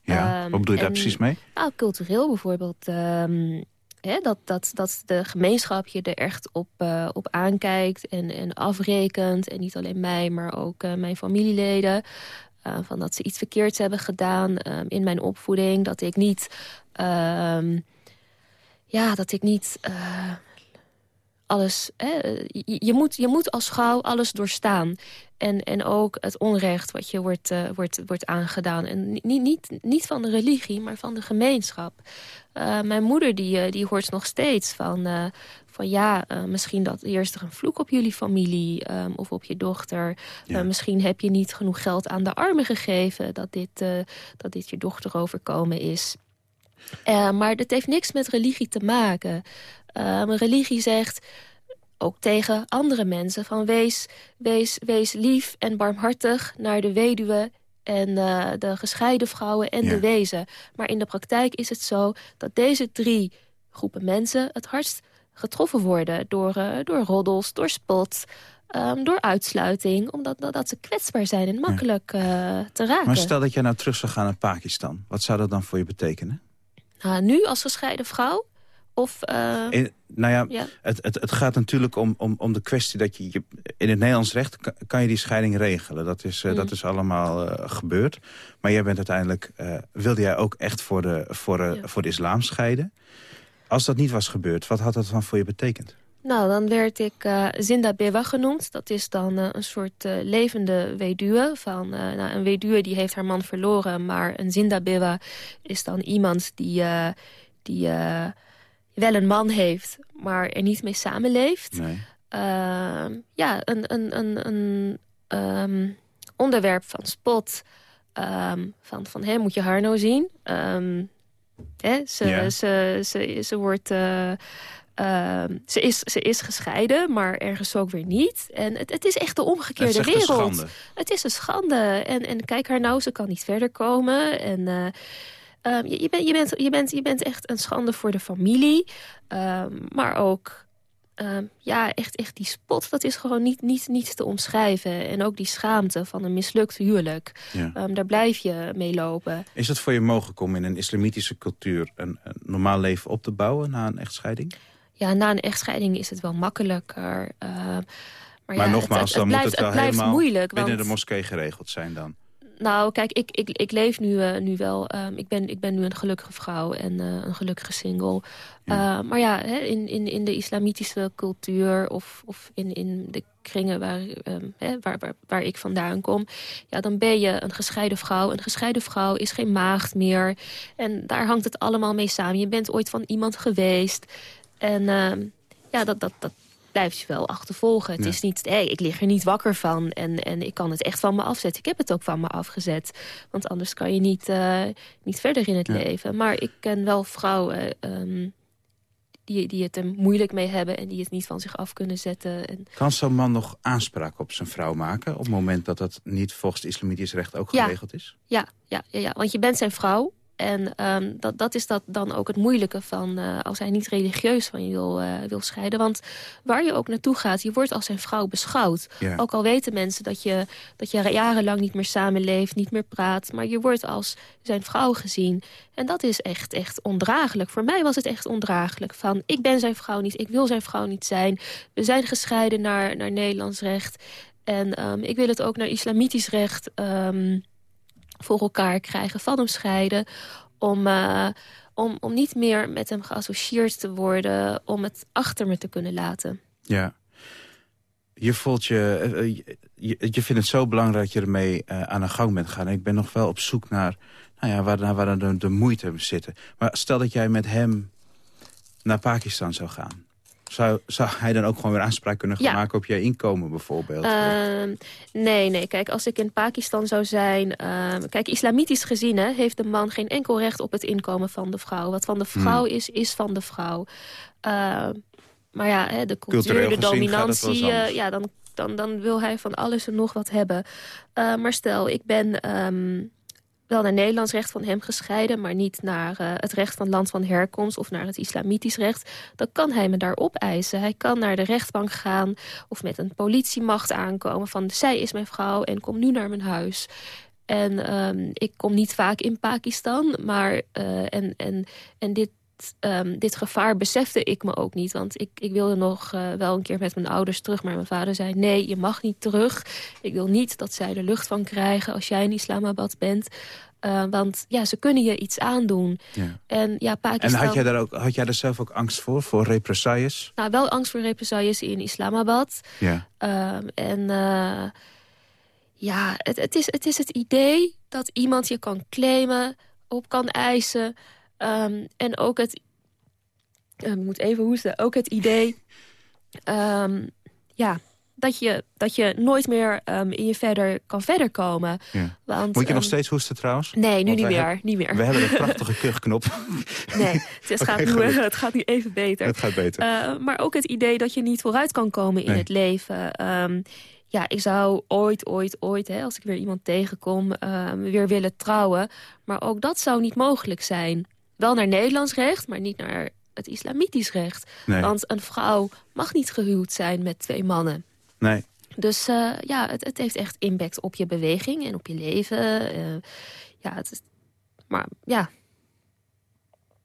Ja, um, wat bedoel je daar precies mee? Nou, cultureel bijvoorbeeld... Um, Hè, dat, dat, dat de gemeenschap je er echt op, uh, op aankijkt en, en afrekent. En niet alleen mij, maar ook uh, mijn familieleden. Uh, van dat ze iets verkeerds hebben gedaan in mijn opvoeding. Dat ik niet... Ja, dat ik niet alles... Hè, je, moet, je moet als vrouw alles doorstaan. En, en ook het onrecht wat je wordt, uh, wordt, wordt aangedaan. En niet, niet, niet van de religie, maar van de gemeenschap. Uh, mijn moeder die, die hoort nog steeds van... Uh, van ja, misschien dat eerst er een vloek op jullie familie um, of op je dochter. Ja. misschien heb je niet genoeg geld aan de armen gegeven... dat dit, dat dit je dochter overkomen is. maar dat heeft niks met religie te maken. Um, religie zegt ook tegen andere mensen van wees, wees, wees lief en barmhartig naar de weduwe en uh, de gescheiden vrouwen en ja. de wezen. Maar in de praktijk is het zo dat deze drie groepen mensen het hardst getroffen worden door, uh, door roddels, door spot, um, door uitsluiting. Omdat dat, dat, ze kwetsbaar zijn en makkelijk uh, te raken. Maar stel dat jij nou terug zou gaan naar Pakistan. Wat zou dat dan voor je betekenen? Uh, nu als gescheiden vrouw? Of, uh, in, nou ja, ja, Het, het, het gaat natuurlijk om, om, om de kwestie dat je, je... In het Nederlands recht kan, kan je die scheiding regelen. Dat is, uh, mm. dat is allemaal uh, gebeurd. Maar jij bent uiteindelijk... wilde jij ook echt voor de, voor, ja. voor de islam scheiden? Als dat niet was gebeurd, wat had dat dan voor je betekend? Nou, dan werd ik uh, Zinda Bewa genoemd. Dat is dan uh, een soort uh, levende weduwe. Van, nou, een weduwe die heeft haar man verloren, maar een Zinda Bewa is dan iemand die... die wel een man heeft, maar er niet mee samenleeft. Nee. Uh, ja, een, een, een, een um, onderwerp van spot. Um, van, van hè, moet je haar nou zien? Um, hè, ze, ja. ze, ze, ze wordt... Uh, ze, is, ze is gescheiden, maar ergens ook weer niet. En het, het is echt de omgekeerde het wereld. Het is een schande. En, en kijk haar nou, ze kan niet verder komen. En... Um, je, je, bent, je, bent, je, bent, je bent echt een schande voor de familie. Um, maar ook, um, ja, echt, echt die spot, dat is gewoon niet, niet, niet te omschrijven. En ook die schaamte van een mislukt huwelijk. Ja. daar blijf je mee lopen. Is het voor je mogelijk om in een islamitische cultuur... een, een normaal leven op te bouwen na een echtscheiding? Ja, na een echtscheiding is het wel makkelijker. Uh, maar, maar ja, nogmaals, het, het, dan het moet blijft, het wel blijft helemaal moeilijk, binnen want... de moskee geregeld zijn dan. Nou, kijk, ik, ik, ik leef nu, uh, nu wel. Um, ik, ben, ik ben nu een gelukkige vrouw en uh, een gelukkige single. Ja. Uh, maar ja, hè, in, in, in de islamitische cultuur of, of in, in de kringen waar, um, hè, waar, waar, waar ik vandaan kom... ja, dan ben je een gescheiden vrouw. Een gescheiden vrouw is geen maagd meer. En daar hangt het allemaal mee samen. Je bent ooit van iemand geweest. En ja, dat, dat, dat, blijft je wel achtervolgen. Het Ja. is niet, hey, ik lig er niet wakker van en, en ik kan het echt van me afzetten. Ik heb het ook van me afgezet. Want anders kan je niet, uh, niet verder in het Ja. leven. Maar ik ken wel vrouwen um, die, die het er moeilijk mee hebben... en die het niet van zich af kunnen zetten. En, Kan zo'n man nog aanspraak op zijn vrouw maken... op het moment dat dat niet volgens het islamitisch recht ook Ja. geregeld is? ja, ja, ja, ja, want je bent zijn vrouw. En um, dat, dat is dat dan ook het moeilijke van uh, als hij niet religieus van je wil, uh, wil scheiden. Want waar je ook naartoe gaat, je wordt als zijn vrouw beschouwd. Ja. Ook al weten mensen dat je, dat je jarenlang niet meer samenleeft, niet meer praat. Maar je wordt als zijn vrouw gezien. En dat is echt, echt ondraaglijk. Voor mij was het echt ondraaglijk. Van, ik ben zijn vrouw niet, ik wil zijn vrouw niet zijn. We zijn gescheiden naar, naar Nederlands recht. En um, ik wil het ook naar islamitisch recht... Um, voor elkaar krijgen, van hem scheiden... om, uh, om, om niet meer met hem geassocieerd te worden... om het achter me te kunnen laten. Ja. Je voelt je, uh, je, je vindt het zo belangrijk dat je ermee aan de gang bent gaan. Ik ben nog wel op zoek naar, nou ja, waar, waar de, de moeite zitten. Maar stel dat jij met hem naar Pakistan zou gaan. Zou, zou hij dan ook gewoon weer aanspraak kunnen gaan Ja. maken op je inkomen bijvoorbeeld? Uh, nee, nee. Kijk, als ik in Pakistan zou zijn... Uh, kijk, islamitisch gezien hè, heeft de man geen enkel recht op het inkomen van de vrouw. Wat van de vrouw Hmm. is, is van de vrouw. Uh, maar ja, hè, de Cultureel cultuur, de dominantie... eh, ja, dan, dan, dan wil hij van alles en nog wat hebben. Uh, maar stel, ik ben... Um, naar Nederlands recht van hem gescheiden... maar niet naar uh, het recht van land van herkomst of naar het islamitisch recht... dan kan hij me daar opeisen. Hij kan naar de rechtbank gaan of met een politiemacht aankomen... van zij is mijn vrouw en kom nu naar mijn huis. En um, ik kom niet vaak in Pakistan, maar uh, en, en, en dit um, dit gevaar besefte ik me ook niet. Want ik, ik wilde nog uh, wel een keer met mijn ouders terug. Maar mijn vader zei, nee, je mag niet terug. Ik wil niet dat zij er lucht van krijgen als jij in Islamabad bent. Uh, want ja, ze kunnen je iets aandoen. Ja. En, ja, Pakistan... en had, jij daar ook, had jij daar zelf ook angst voor, voor represailles? Nou, wel angst voor represailles in Islamabad. Ja. Um, en uh, ja, het, het, is, het is het idee dat iemand je kan claimen, op kan eisen... Um, en ook het... Uh, ik moet even hoesten. Ook het idee... Um, <laughs> ja, dat je, dat je nooit meer um, in je verder kan verder komen. Ja. Want, Moet je nog steeds hoesten trouwens? Nee, nu niet meer, niet meer. We hebben een <laughs> prachtige kuchknop. nee, het, <laughs> gaat nu, het gaat nu even beter. Het gaat beter. Uh, maar ook het idee dat je niet vooruit kan komen in nee. het leven. Um, ja, ik zou ooit, ooit, ooit, hè, als ik weer iemand tegenkom, weer willen trouwen. Maar ook dat zou niet mogelijk zijn wel naar Nederlands recht, maar niet naar het islamitisch recht. Nee. Want een vrouw mag niet gehuwd zijn met twee mannen. Nee. Dus uh, ja, het, het, heeft echt impact op je beweging en op je leven. Uh, ja, het is, maar ja.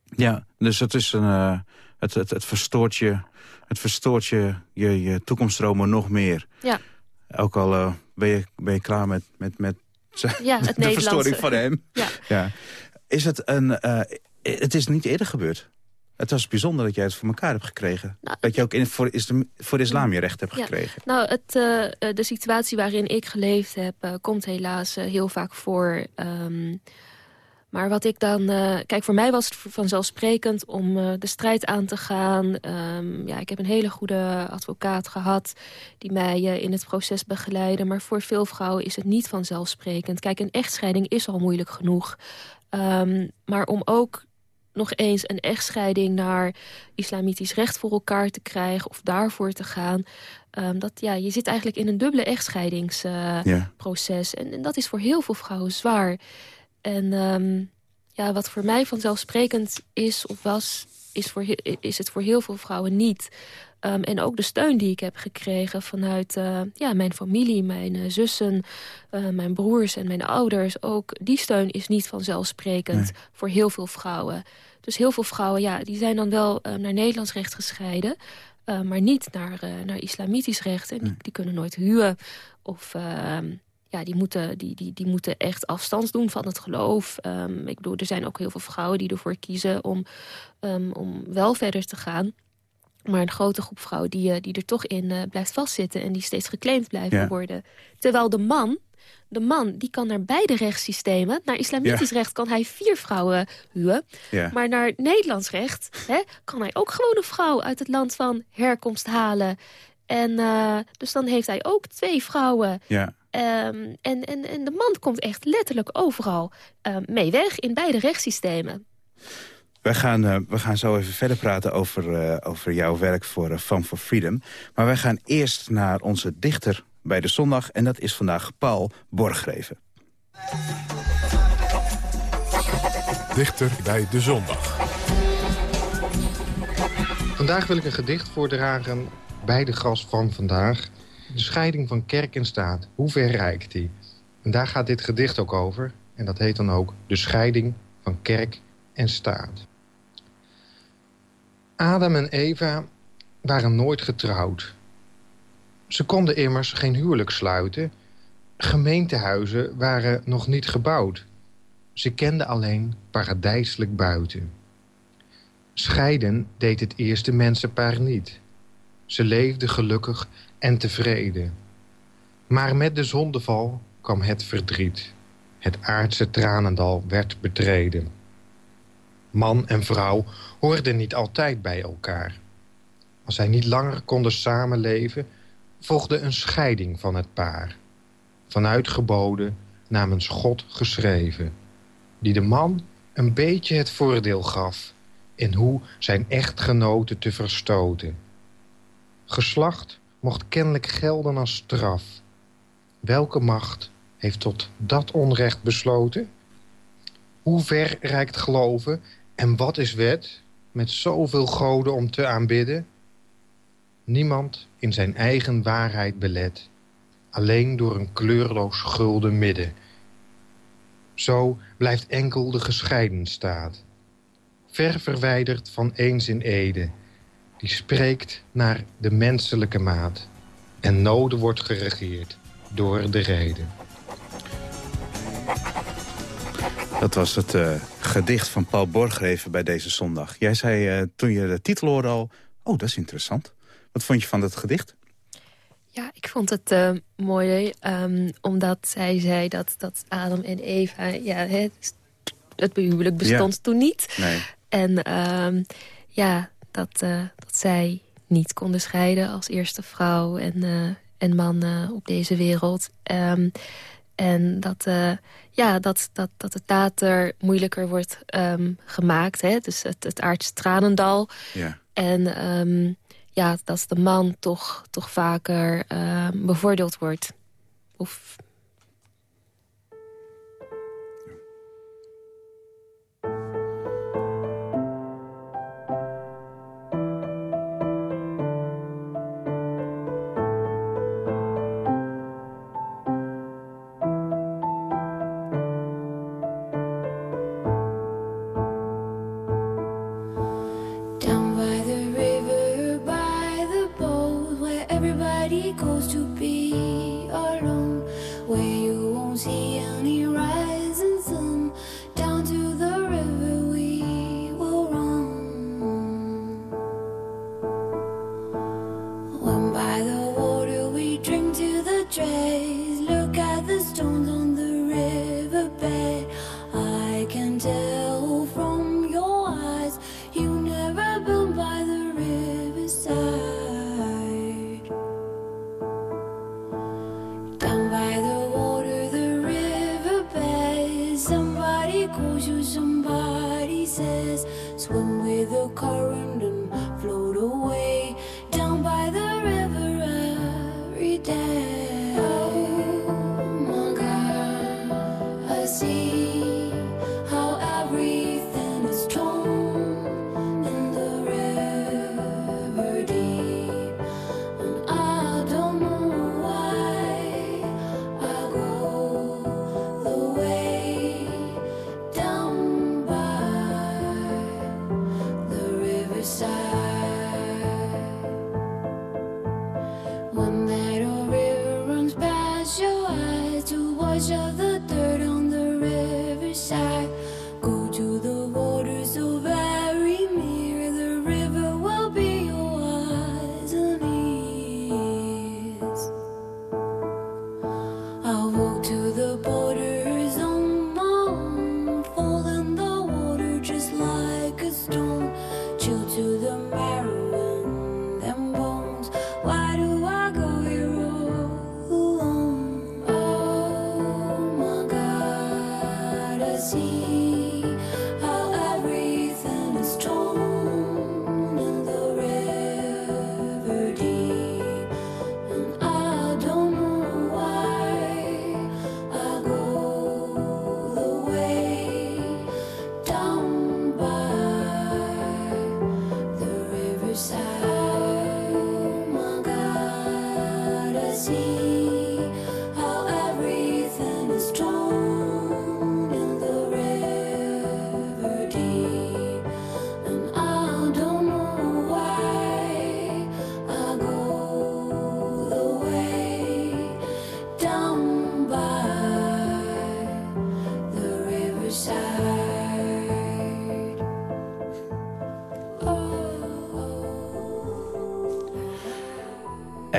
Ja, dus het is een... Uh, het, het, het verstoort je, het verstoort je, je, je toekomststromen nog meer. Ja. Ook al ben, je, ben je klaar met, met, met ja, het <laughs> de verstoring van hem. Ja. ja. Is het een het is niet eerder gebeurd. Het was bijzonder dat jij het voor elkaar hebt gekregen. Nou, dat je ook in, voor, islam, voor islam je recht hebt ja, gekregen. Nou, het, uh, de situatie waarin ik geleefd heb... Uh, komt helaas uh, heel vaak voor. Um, maar wat ik dan... kijk, voor mij was het vanzelfsprekend om de strijd aan te gaan. Um, ja, ik heb een hele goede advocaat gehad... die mij in het proces begeleidde. Maar voor veel vrouwen is het niet vanzelfsprekend. Kijk, een echtscheiding is al moeilijk genoeg. Um, maar om ook nog eens een echtscheiding naar islamitisch recht voor elkaar te krijgen... of daarvoor te gaan. Um, dat, ja, je zit eigenlijk in een dubbele echtscheidingsproces. En, en, dat is voor heel veel vrouwen zwaar. En um, ja, wat voor mij vanzelfsprekend is of was... Is, voor, is het voor heel veel vrouwen niet. Um, en ook de steun die ik heb gekregen vanuit uh, ja, mijn familie, mijn uh, zussen, uh, mijn broers en mijn ouders. Ook die steun is niet vanzelfsprekend nee. voor heel veel vrouwen. Dus heel veel vrouwen ja, die zijn dan wel naar Nederlands recht gescheiden... maar niet naar, naar islamitisch recht. En die, die kunnen nooit huwen. Of ehm, ja, die moeten, die, die, die moeten echt afstand doen van het geloof. Um, ik bedoel, er zijn ook heel veel vrouwen die ervoor kiezen om, um, om wel verder te gaan. Maar een grote groep vrouwen die, die er toch in uh, blijft vastzitten... en die steeds geclaimd blijven ja. worden. Terwijl de man, de man die kan naar beide rechtssystemen... naar islamitisch ja. recht kan hij vier vrouwen huwen. Ja. Maar naar Nederlands recht hè, kan hij ook gewoon een vrouw... uit het land van herkomst halen. En uh, dus dan heeft hij ook twee vrouwen. Ja. Um, en, en, en de man komt echt letterlijk overal uh, mee weg in beide rechtssystemen. Wij gaan, uh, we gaan zo even verder praten over, uh, over jouw werk voor uh, Fun for Freedom. Maar wij gaan eerst naar onze dichter bij de zondag. En dat is vandaag Paul Borgreven. Dichter bij de zondag. Vandaag wil ik een gedicht voordragen bij de gast van vandaag. De scheiding van kerk en staat. Hoe ver reikt die? En daar gaat dit gedicht ook over. En dat heet dan ook De scheiding van kerk en staat. Adam en Eva waren nooit getrouwd. Ze konden immers geen huwelijk sluiten. Gemeentehuizen waren nog niet gebouwd. Ze kenden alleen paradijselijk buiten. Scheiden deed het eerste mensenpaar niet. Ze leefden gelukkig en tevreden. Maar met de zondeval kwam het verdriet. Het aardse tranendal werd betreden. Man en vrouw hoorden niet altijd bij elkaar. Als zij niet langer konden samenleven, volgde een scheiding van het paar. Vanuit geboden namens God geschreven, die de man een beetje het voordeel gaf in hoe zijn echtgenoten te verstoten. Geslacht mocht kennelijk gelden als straf. Welke macht heeft tot dat onrecht besloten? Hoe ver reikt geloven en wat is wet... met zoveel goden om te aanbidden? Niemand in zijn eigen waarheid belet... alleen door een kleurloos gulden midden. Zo blijft enkel de gescheiden staat... ver verwijderd van eens in Ede... die spreekt naar de menselijke maat... en noden wordt geregeerd door de reden. Dat was het uh, gedicht van Paul Borgreven bij deze zondag. Jij zei uh, toen je de titel hoorde al... oh, dat is interessant. Wat vond je van dat gedicht? Ja, ik vond het uh, mooi, um, omdat zij zei dat, dat Adam en Eva... Ja, het, het huwelijk bestond ja. toen niet. Nee. En um, ja, dat, dat zij niet konden scheiden als eerste vrouw en, en man op deze wereld. Um, en dat, uh, ja, dat, dat, dat het later moeilijker wordt um, gemaakt. Hè? Dus het, het aardse tranendal. Ja. En um, ja, dat de man toch, toch vaker uh, bevoordeeld wordt. Of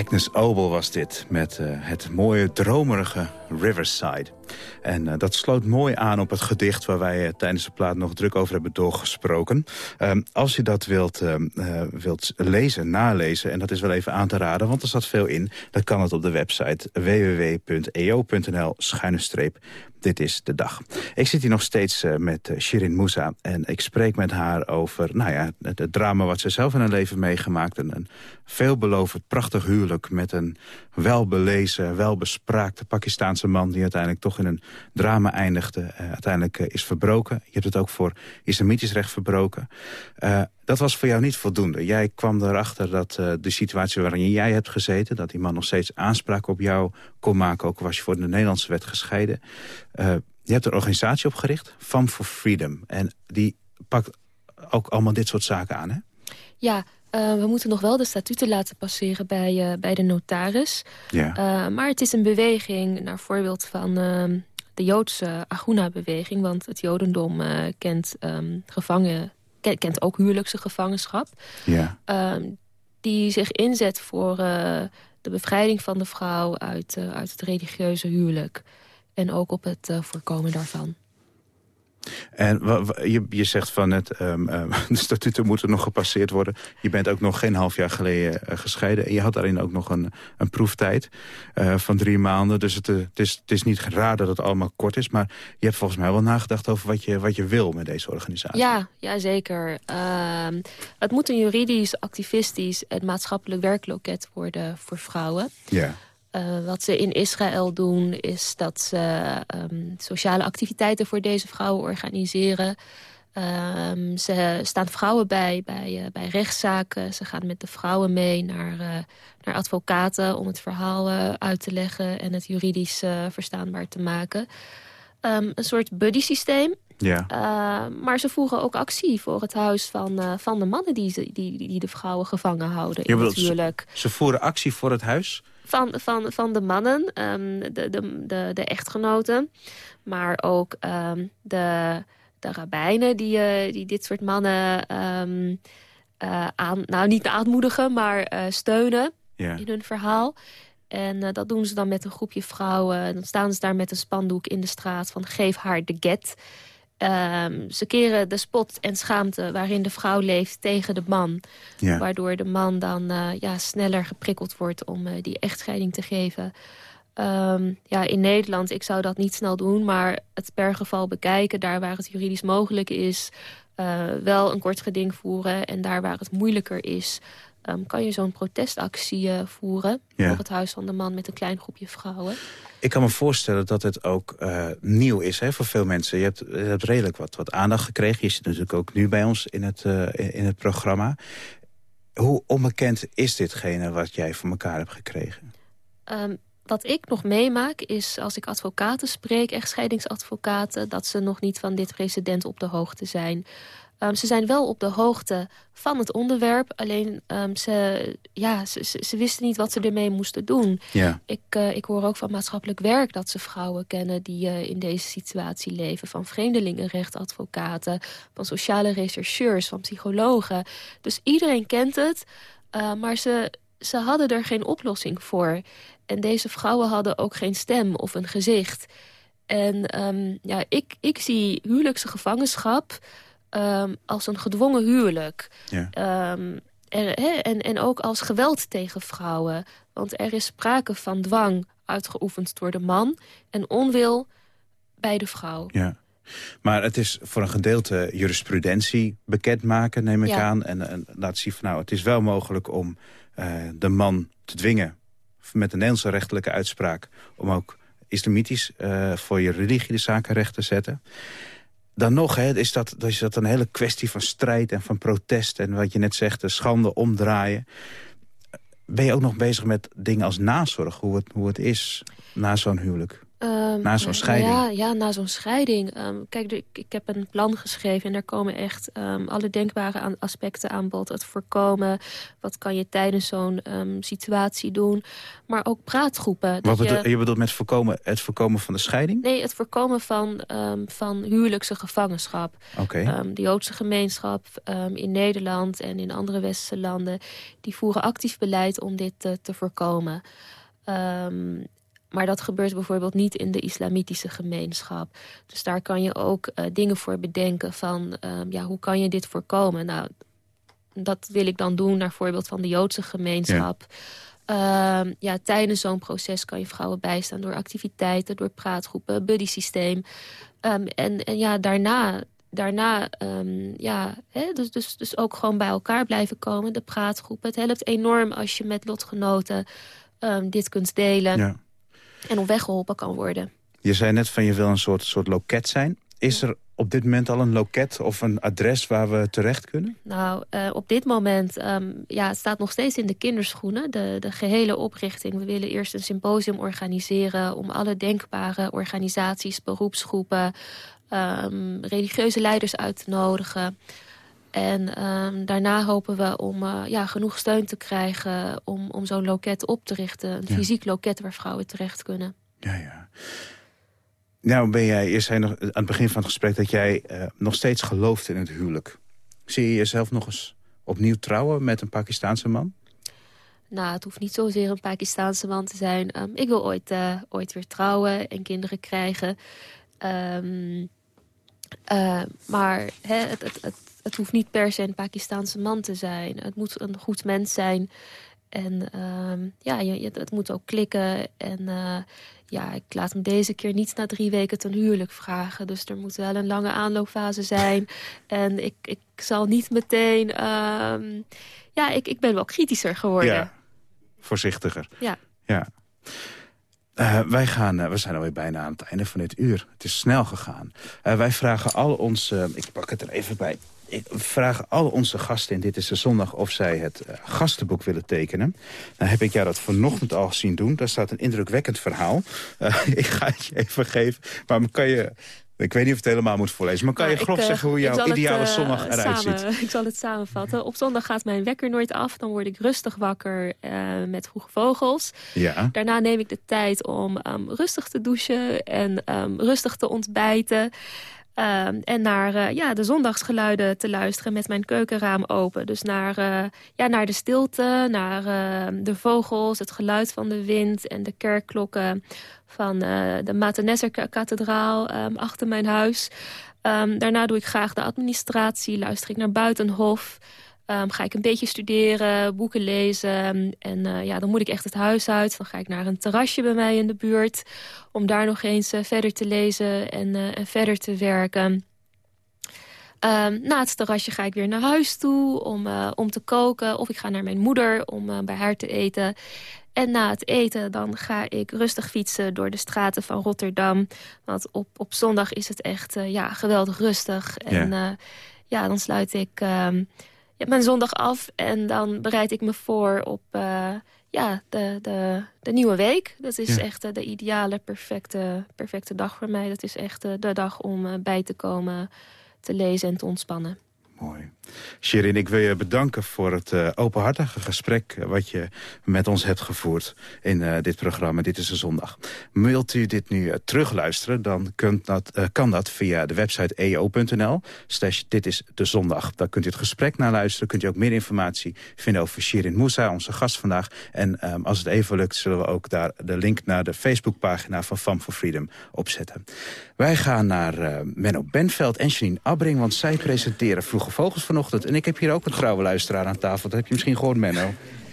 Agnes Obel was dit, met uh, het mooie dromerige Riverside. En uh, dat sloot mooi aan op het gedicht waar wij uh, tijdens de plaat nog druk over hebben doorgesproken. Ehm, als je dat wilt, ehm, wilt lezen, nalezen, en dat is wel even aan te raden, want er zat veel in, dan kan het op de website www.eo.nl schuine streep dit is de dag. Ik zit hier nog steeds met Shirin Moussa en ik spreek met haar over nou ja, het, drama wat ze zelf in haar leven meegemaakt. En een veelbelovend prachtig huwelijk met een welbelezen, welbespraakte Pakistaanse man... die uiteindelijk toch een drama eindigde, eh, uiteindelijk eh, is verbroken. Je hebt het ook voor islamitisch recht verbroken. Eh, dat was voor jou niet voldoende. Jij kwam erachter dat de situatie waarin jij hebt gezeten... dat die man nog steeds aanspraak op jou kon maken... ook was je voor de Nederlandse wet gescheiden. je hebt een organisatie opgericht, Fam for Freedom. En die pakt ook allemaal dit soort zaken aan, hè? Ja, uh, we moeten nog wel de statuten laten passeren bij, uh, bij de notaris. Ja. Uh, maar het is een beweging naar voorbeeld van ehm, de Joodse Aguna-beweging. Want het Jodendom kent, um, gevangen, kent, kent, ook huwelijkse gevangenschap. Ja. Ehm, die zich inzet voor de bevrijding van de vrouw uit, uit het religieuze huwelijk. En ook op het voorkomen daarvan. En je, je zegt van net, um, <laughs> de statuten moeten nog gepasseerd worden. Je bent ook nog geen half jaar geleden uh, gescheiden. En je had daarin ook nog een, een proeftijd uh, van drie maanden. Dus het, uh, het, is, het is niet raar dat het allemaal kort is. Maar je hebt volgens mij wel nagedacht over wat je, wat je wil met deze organisatie. Ja, ja zeker. Ehm, het moet een juridisch, activistisch en maatschappelijk werkloket worden voor vrouwen. Ja. Uh, wat ze in Israël doen is dat ze um, sociale activiteiten voor deze vrouwen organiseren. Um, ze staan vrouwen bij, bij, uh, bij rechtszaken. Ze gaan met de vrouwen mee naar, uh, naar advocaten om het verhaal uit te leggen... en het juridisch verstaanbaar te maken. Um, een soort buddy systeem. Ja. maar ze voeren ook actie voor het huis van, van de mannen die, ze, die, die de vrouwen gevangen houden. Ja, natuurlijk. Ze, ze voeren actie voor het huis? van, van, van de mannen, um, de, de, de, de, echtgenoten. Maar ook um, de, de rabbijnen die, uh, die dit soort mannen um, uh, aan, nou, niet aanmoedigen, maar steunen in hun verhaal. En dat doen ze dan met een groepje vrouwen. Dan staan ze daar met een spandoek in de straat van geef haar de get. Um, ze keren de spot en schaamte waarin de vrouw leeft tegen de man. Ja. Waardoor de man dan uh, ja, sneller geprikkeld wordt om uh, die echtscheiding te geven. Um, ja, in Nederland, ik zou dat niet snel doen, maar het per geval bekijken... daar waar het juridisch mogelijk is, uh, wel een kort geding voeren... en daar waar het moeilijker is, um, kan je zo'n protestactie uh, voeren... Ja. voor het huis van de man met een klein groepje vrouwen. Ik kan me voorstellen dat het ook uh, nieuw is hè, voor veel mensen. Je hebt, je hebt redelijk wat, wat aandacht gekregen. Je zit natuurlijk ook nu bij ons in het, uh, in het programma. Hoe onbekend is ditgene wat jij voor elkaar hebt gekregen? Um, wat ik nog meemaak is als ik advocaten spreek, echtscheidingsadvocaten... dat ze nog niet van dit precedent op de hoogte zijn... Um, ze zijn wel op de hoogte van het onderwerp. Alleen um, ze, ja, ze, ze, ze, wisten niet wat ze ermee moesten doen. Ja. Ik, uh, ik hoor ook van maatschappelijk werk dat ze vrouwen kennen... die uh, in deze situatie leven. Van vreemdelingenrechtadvocaten, van sociale rechercheurs, van psychologen. Dus iedereen kent het, uh, maar ze, ze hadden er geen oplossing voor. En deze vrouwen hadden ook geen stem of een gezicht. En um, ja, ik, ik zie huwelijkse gevangenschap... Um, als een gedwongen huwelijk. Ja. Um, er, he, en, en ook als geweld tegen vrouwen. Want er is sprake van dwang uitgeoefend door de man... en onwil bij de vrouw. Ja. Maar het is voor een gedeelte jurisprudentie bekendmaken, neem ik ja. aan. En, en laat zien van nou, het is wel mogelijk om uh, de man te dwingen... met een Nederlandse rechtelijke uitspraak... om ook islamitisch uh, voor je religie de zaken recht te zetten dan nog hè, is, dat, is dat een hele kwestie van strijd en van protest. En wat je net zegt, de schande omdraaien. Ben je ook nog bezig met dingen als nazorg? Hoe het, hoe het is na zo'n huwelijk? Um, na zo'n scheiding? Ja, ja na zo'n scheiding. Um, kijk, ik, ik heb een plan geschreven en daar komen echt um, alle denkbare aan, aspecten aan bod. Het voorkomen, wat kan je tijdens zo'n situatie doen. Maar ook praatgroepen. Wat bedoel, je, je bedoelt met voorkomen, het voorkomen van de scheiding? Nee, het voorkomen van, van huwelijkse gevangenschap. Okay. de Joodse gemeenschap in Nederland en in andere westerse landen... die voeren actief beleid om dit te, te voorkomen. Um, maar dat gebeurt bijvoorbeeld niet in de islamitische gemeenschap. Dus daar kan je ook uh, dingen voor bedenken van... Uh, ja, hoe kan je dit voorkomen? Nou, dat wil ik dan doen naar voorbeeld van de Joodse gemeenschap. Ja. Uh, ja, tijdens zo'n proces kan je vrouwen bijstaan door activiteiten... door praatgroepen, buddy-systeem. Um, en, en ja, daarna daarna, um, ja, hè, dus, dus, dus ook gewoon bij elkaar blijven komen, de praatgroepen. Het helpt enorm als je met lotgenoten um, dit kunt delen. Ja. En op weg geholpen kan worden. Je zei net van je wil een soort, soort loket zijn. Is er op dit moment al een loket of een adres waar we terecht kunnen? Nou, uh, op dit moment um, ja, het staat nog steeds in de kinderschoenen. De, de gehele oprichting. We willen eerst een symposium organiseren... om alle denkbare organisaties, beroepsgroepen... Um, religieuze leiders uit te nodigen... En um, daarna hopen we om uh, ja, genoeg steun te krijgen om, om zo'n loket op te richten. Een ja. fysiek loket waar vrouwen terecht kunnen. Ja, ja. Nou ben jij, je zei nog aan het begin van het gesprek... dat jij uh, nog steeds gelooft in het huwelijk. Zie je jezelf nog eens opnieuw trouwen met een Pakistaanse man? Nou, het hoeft niet zozeer een Pakistaanse man te zijn. Um, ik wil ooit, uh, ooit weer trouwen en kinderen krijgen. Um, uh, maar het, het, het, hoeft niet per se een Pakistaanse man te zijn. Het moet een goed mens zijn. En um, ja, je, het moet ook klikken. En uh, ja, ik laat hem deze keer niet na drie weken ten huwelijk vragen. Dus er moet wel een lange aanloopfase zijn. <laughs> en ik, ik zal niet meteen... Um, ja, ik, ik ben wel kritischer geworden. Ja, voorzichtiger. Ja. ja. Uh, wij gaan, uh, we zijn alweer bijna aan het einde van dit uur. Het is snel gegaan. Wij vragen al onze... ik pak het er even bij. Ik vraag al onze gasten in Dit is de Zondag of zij het uh, gastenboek willen tekenen. Nou heb ik jou dat vanochtend al zien doen. Daar staat een indrukwekkend verhaal. Uh, <laughs> ik ga het je even geven. Maar kan je... Ik weet niet of het helemaal moet voorlezen. Maar kan nou, je grof ik, zeggen hoe jouw ideale het, zondag eruit samen, ziet? <laughs> Ik zal het samenvatten. Op zondag gaat mijn wekker nooit af. Dan word ik rustig wakker met vroege vogels. Ja. Daarna neem ik de tijd om um, rustig te douchen en um, rustig te ontbijten. Uh, en naar uh, ja, de zondagsgeluiden te luisteren met mijn keukenraam open. Dus naar, uh, ja, naar de stilte, naar de vogels, het geluid van de wind... en de kerkklokken van de Mathenesser-kathedraal um, achter mijn huis. Daarna doe ik graag de administratie, luister ik naar Buitenhof... Um, ga ik een beetje studeren, boeken lezen. En uh, ja, dan moet ik echt het huis uit. Dan ga ik naar een terrasje bij mij in de buurt. Om daar nog eens uh, verder te lezen en, uh, en verder te werken. Um, na het terrasje ga ik weer naar huis toe om, om te koken. Of ik ga naar mijn moeder om bij haar te eten. En na het eten dan ga ik rustig fietsen door de straten van Rotterdam. Want op, op zondag is het echt ja, geweldig rustig. En ja, ja dan sluit ik... Um, ja, mijn zondag af en dan bereid ik me voor op uh, ja, de, de, de nieuwe week. Dat is ja. echt uh, de ideale, perfecte, perfecte dag voor mij. Dat is echt uh, de dag om bij te komen, te lezen en te ontspannen. Mooi. Shirin, ik wil je bedanken voor het uh, openhartige gesprek... wat je met ons hebt gevoerd in uh, dit programma. Dit is de zondag. Wilt u dit nu terugluisteren, dan kunt dat, kan dat via de website eo.nl. Slash dit is de zondag. Daar kunt u het gesprek naar luisteren. Kunt u ook meer informatie vinden over Shirin Moussa, onze gast vandaag. En um, als het even lukt, zullen we ook daar de link naar de Facebookpagina van Fam for Freedom opzetten. Wij gaan naar Menno Benveld en Janine Abbring, want zij presenteren vroege vogels vanochtend. En ik heb hier ook een trouwe luisteraar aan tafel. Dat heb je misschien gehoord, Menno.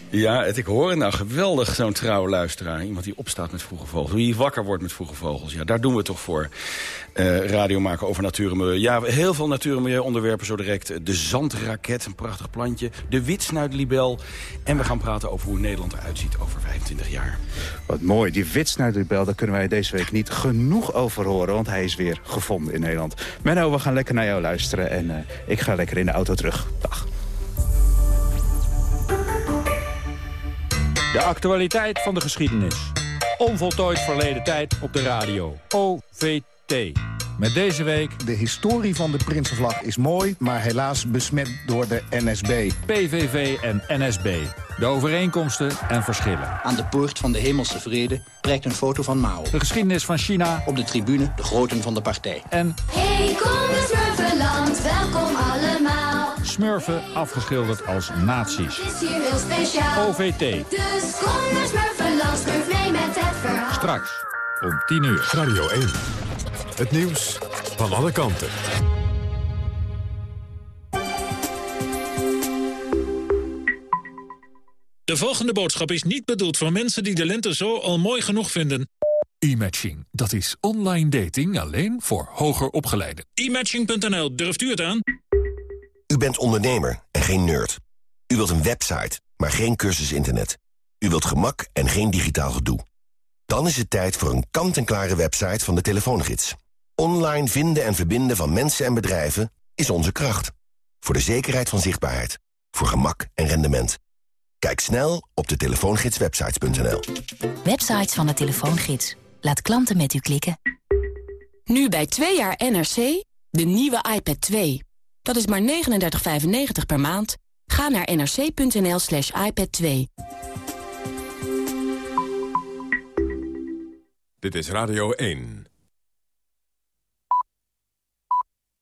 Ja, ik hoor nou geweldig, zo'n trouwe luisteraar. Iemand die opstaat met vroege vogels. Wie wakker wordt met vroege vogels. Ja, daar doen we toch voor. Uh, radio maken over natuur en milieu. Ja, heel veel natuur en milieu onderwerpen zo direct. De zandraket, een prachtig plantje. De witsnuitlibel. En we gaan praten over hoe Nederland eruit ziet over 25 jaar. Wat mooi. Die witsnuitlibel, daar kunnen wij deze week niet genoeg over horen. Want hij is weer gevonden in Nederland. Menno, we gaan lekker naar jou luisteren. En ik ga lekker in de auto terug. Dag. De actualiteit van de geschiedenis. Onvoltooid verleden tijd op de radio. OVT. Met deze week... De historie van de Prinsenvlag is mooi, maar helaas besmet door de NSB. PVV en NSB. De overeenkomsten en verschillen. Aan de poort van de hemelse vrede prijkt een foto van Mao. De geschiedenis van China. Op de tribune de groten van de partij. En... Hey, kom eens Smurfenland, welkom allemaal. Smurfen afgeschilderd als nazi's. Het is hier heel speciaal. OVT. Dus kom naar Smurfenland, smurf mee met het verhaal. Straks om 10 uur. Radio 1. Het nieuws van alle kanten. De volgende boodschap is niet bedoeld voor mensen die de lente zo al mooi genoeg vinden. E-matching, dat is online dating alleen voor hoger opgeleiden. E-matching.nl, durft u het aan? U bent ondernemer en geen nerd. U wilt een website, maar geen cursus internet. U wilt gemak en geen digitaal gedoe. Dan is het tijd voor een kant-en-klare website van de telefoongids. Online vinden en verbinden van mensen en bedrijven is onze kracht. Voor de zekerheid van zichtbaarheid. Voor gemak en rendement. Kijk snel op de telefoongidswebsites.nl. Websites van de telefoongids. Laat klanten met u klikken. Nu bij 2 jaar NRC, de nieuwe iPad 2. Dat is maar 39,95 per maand. Ga naar nrc.nl slash iPad 2. Dit is Radio 1.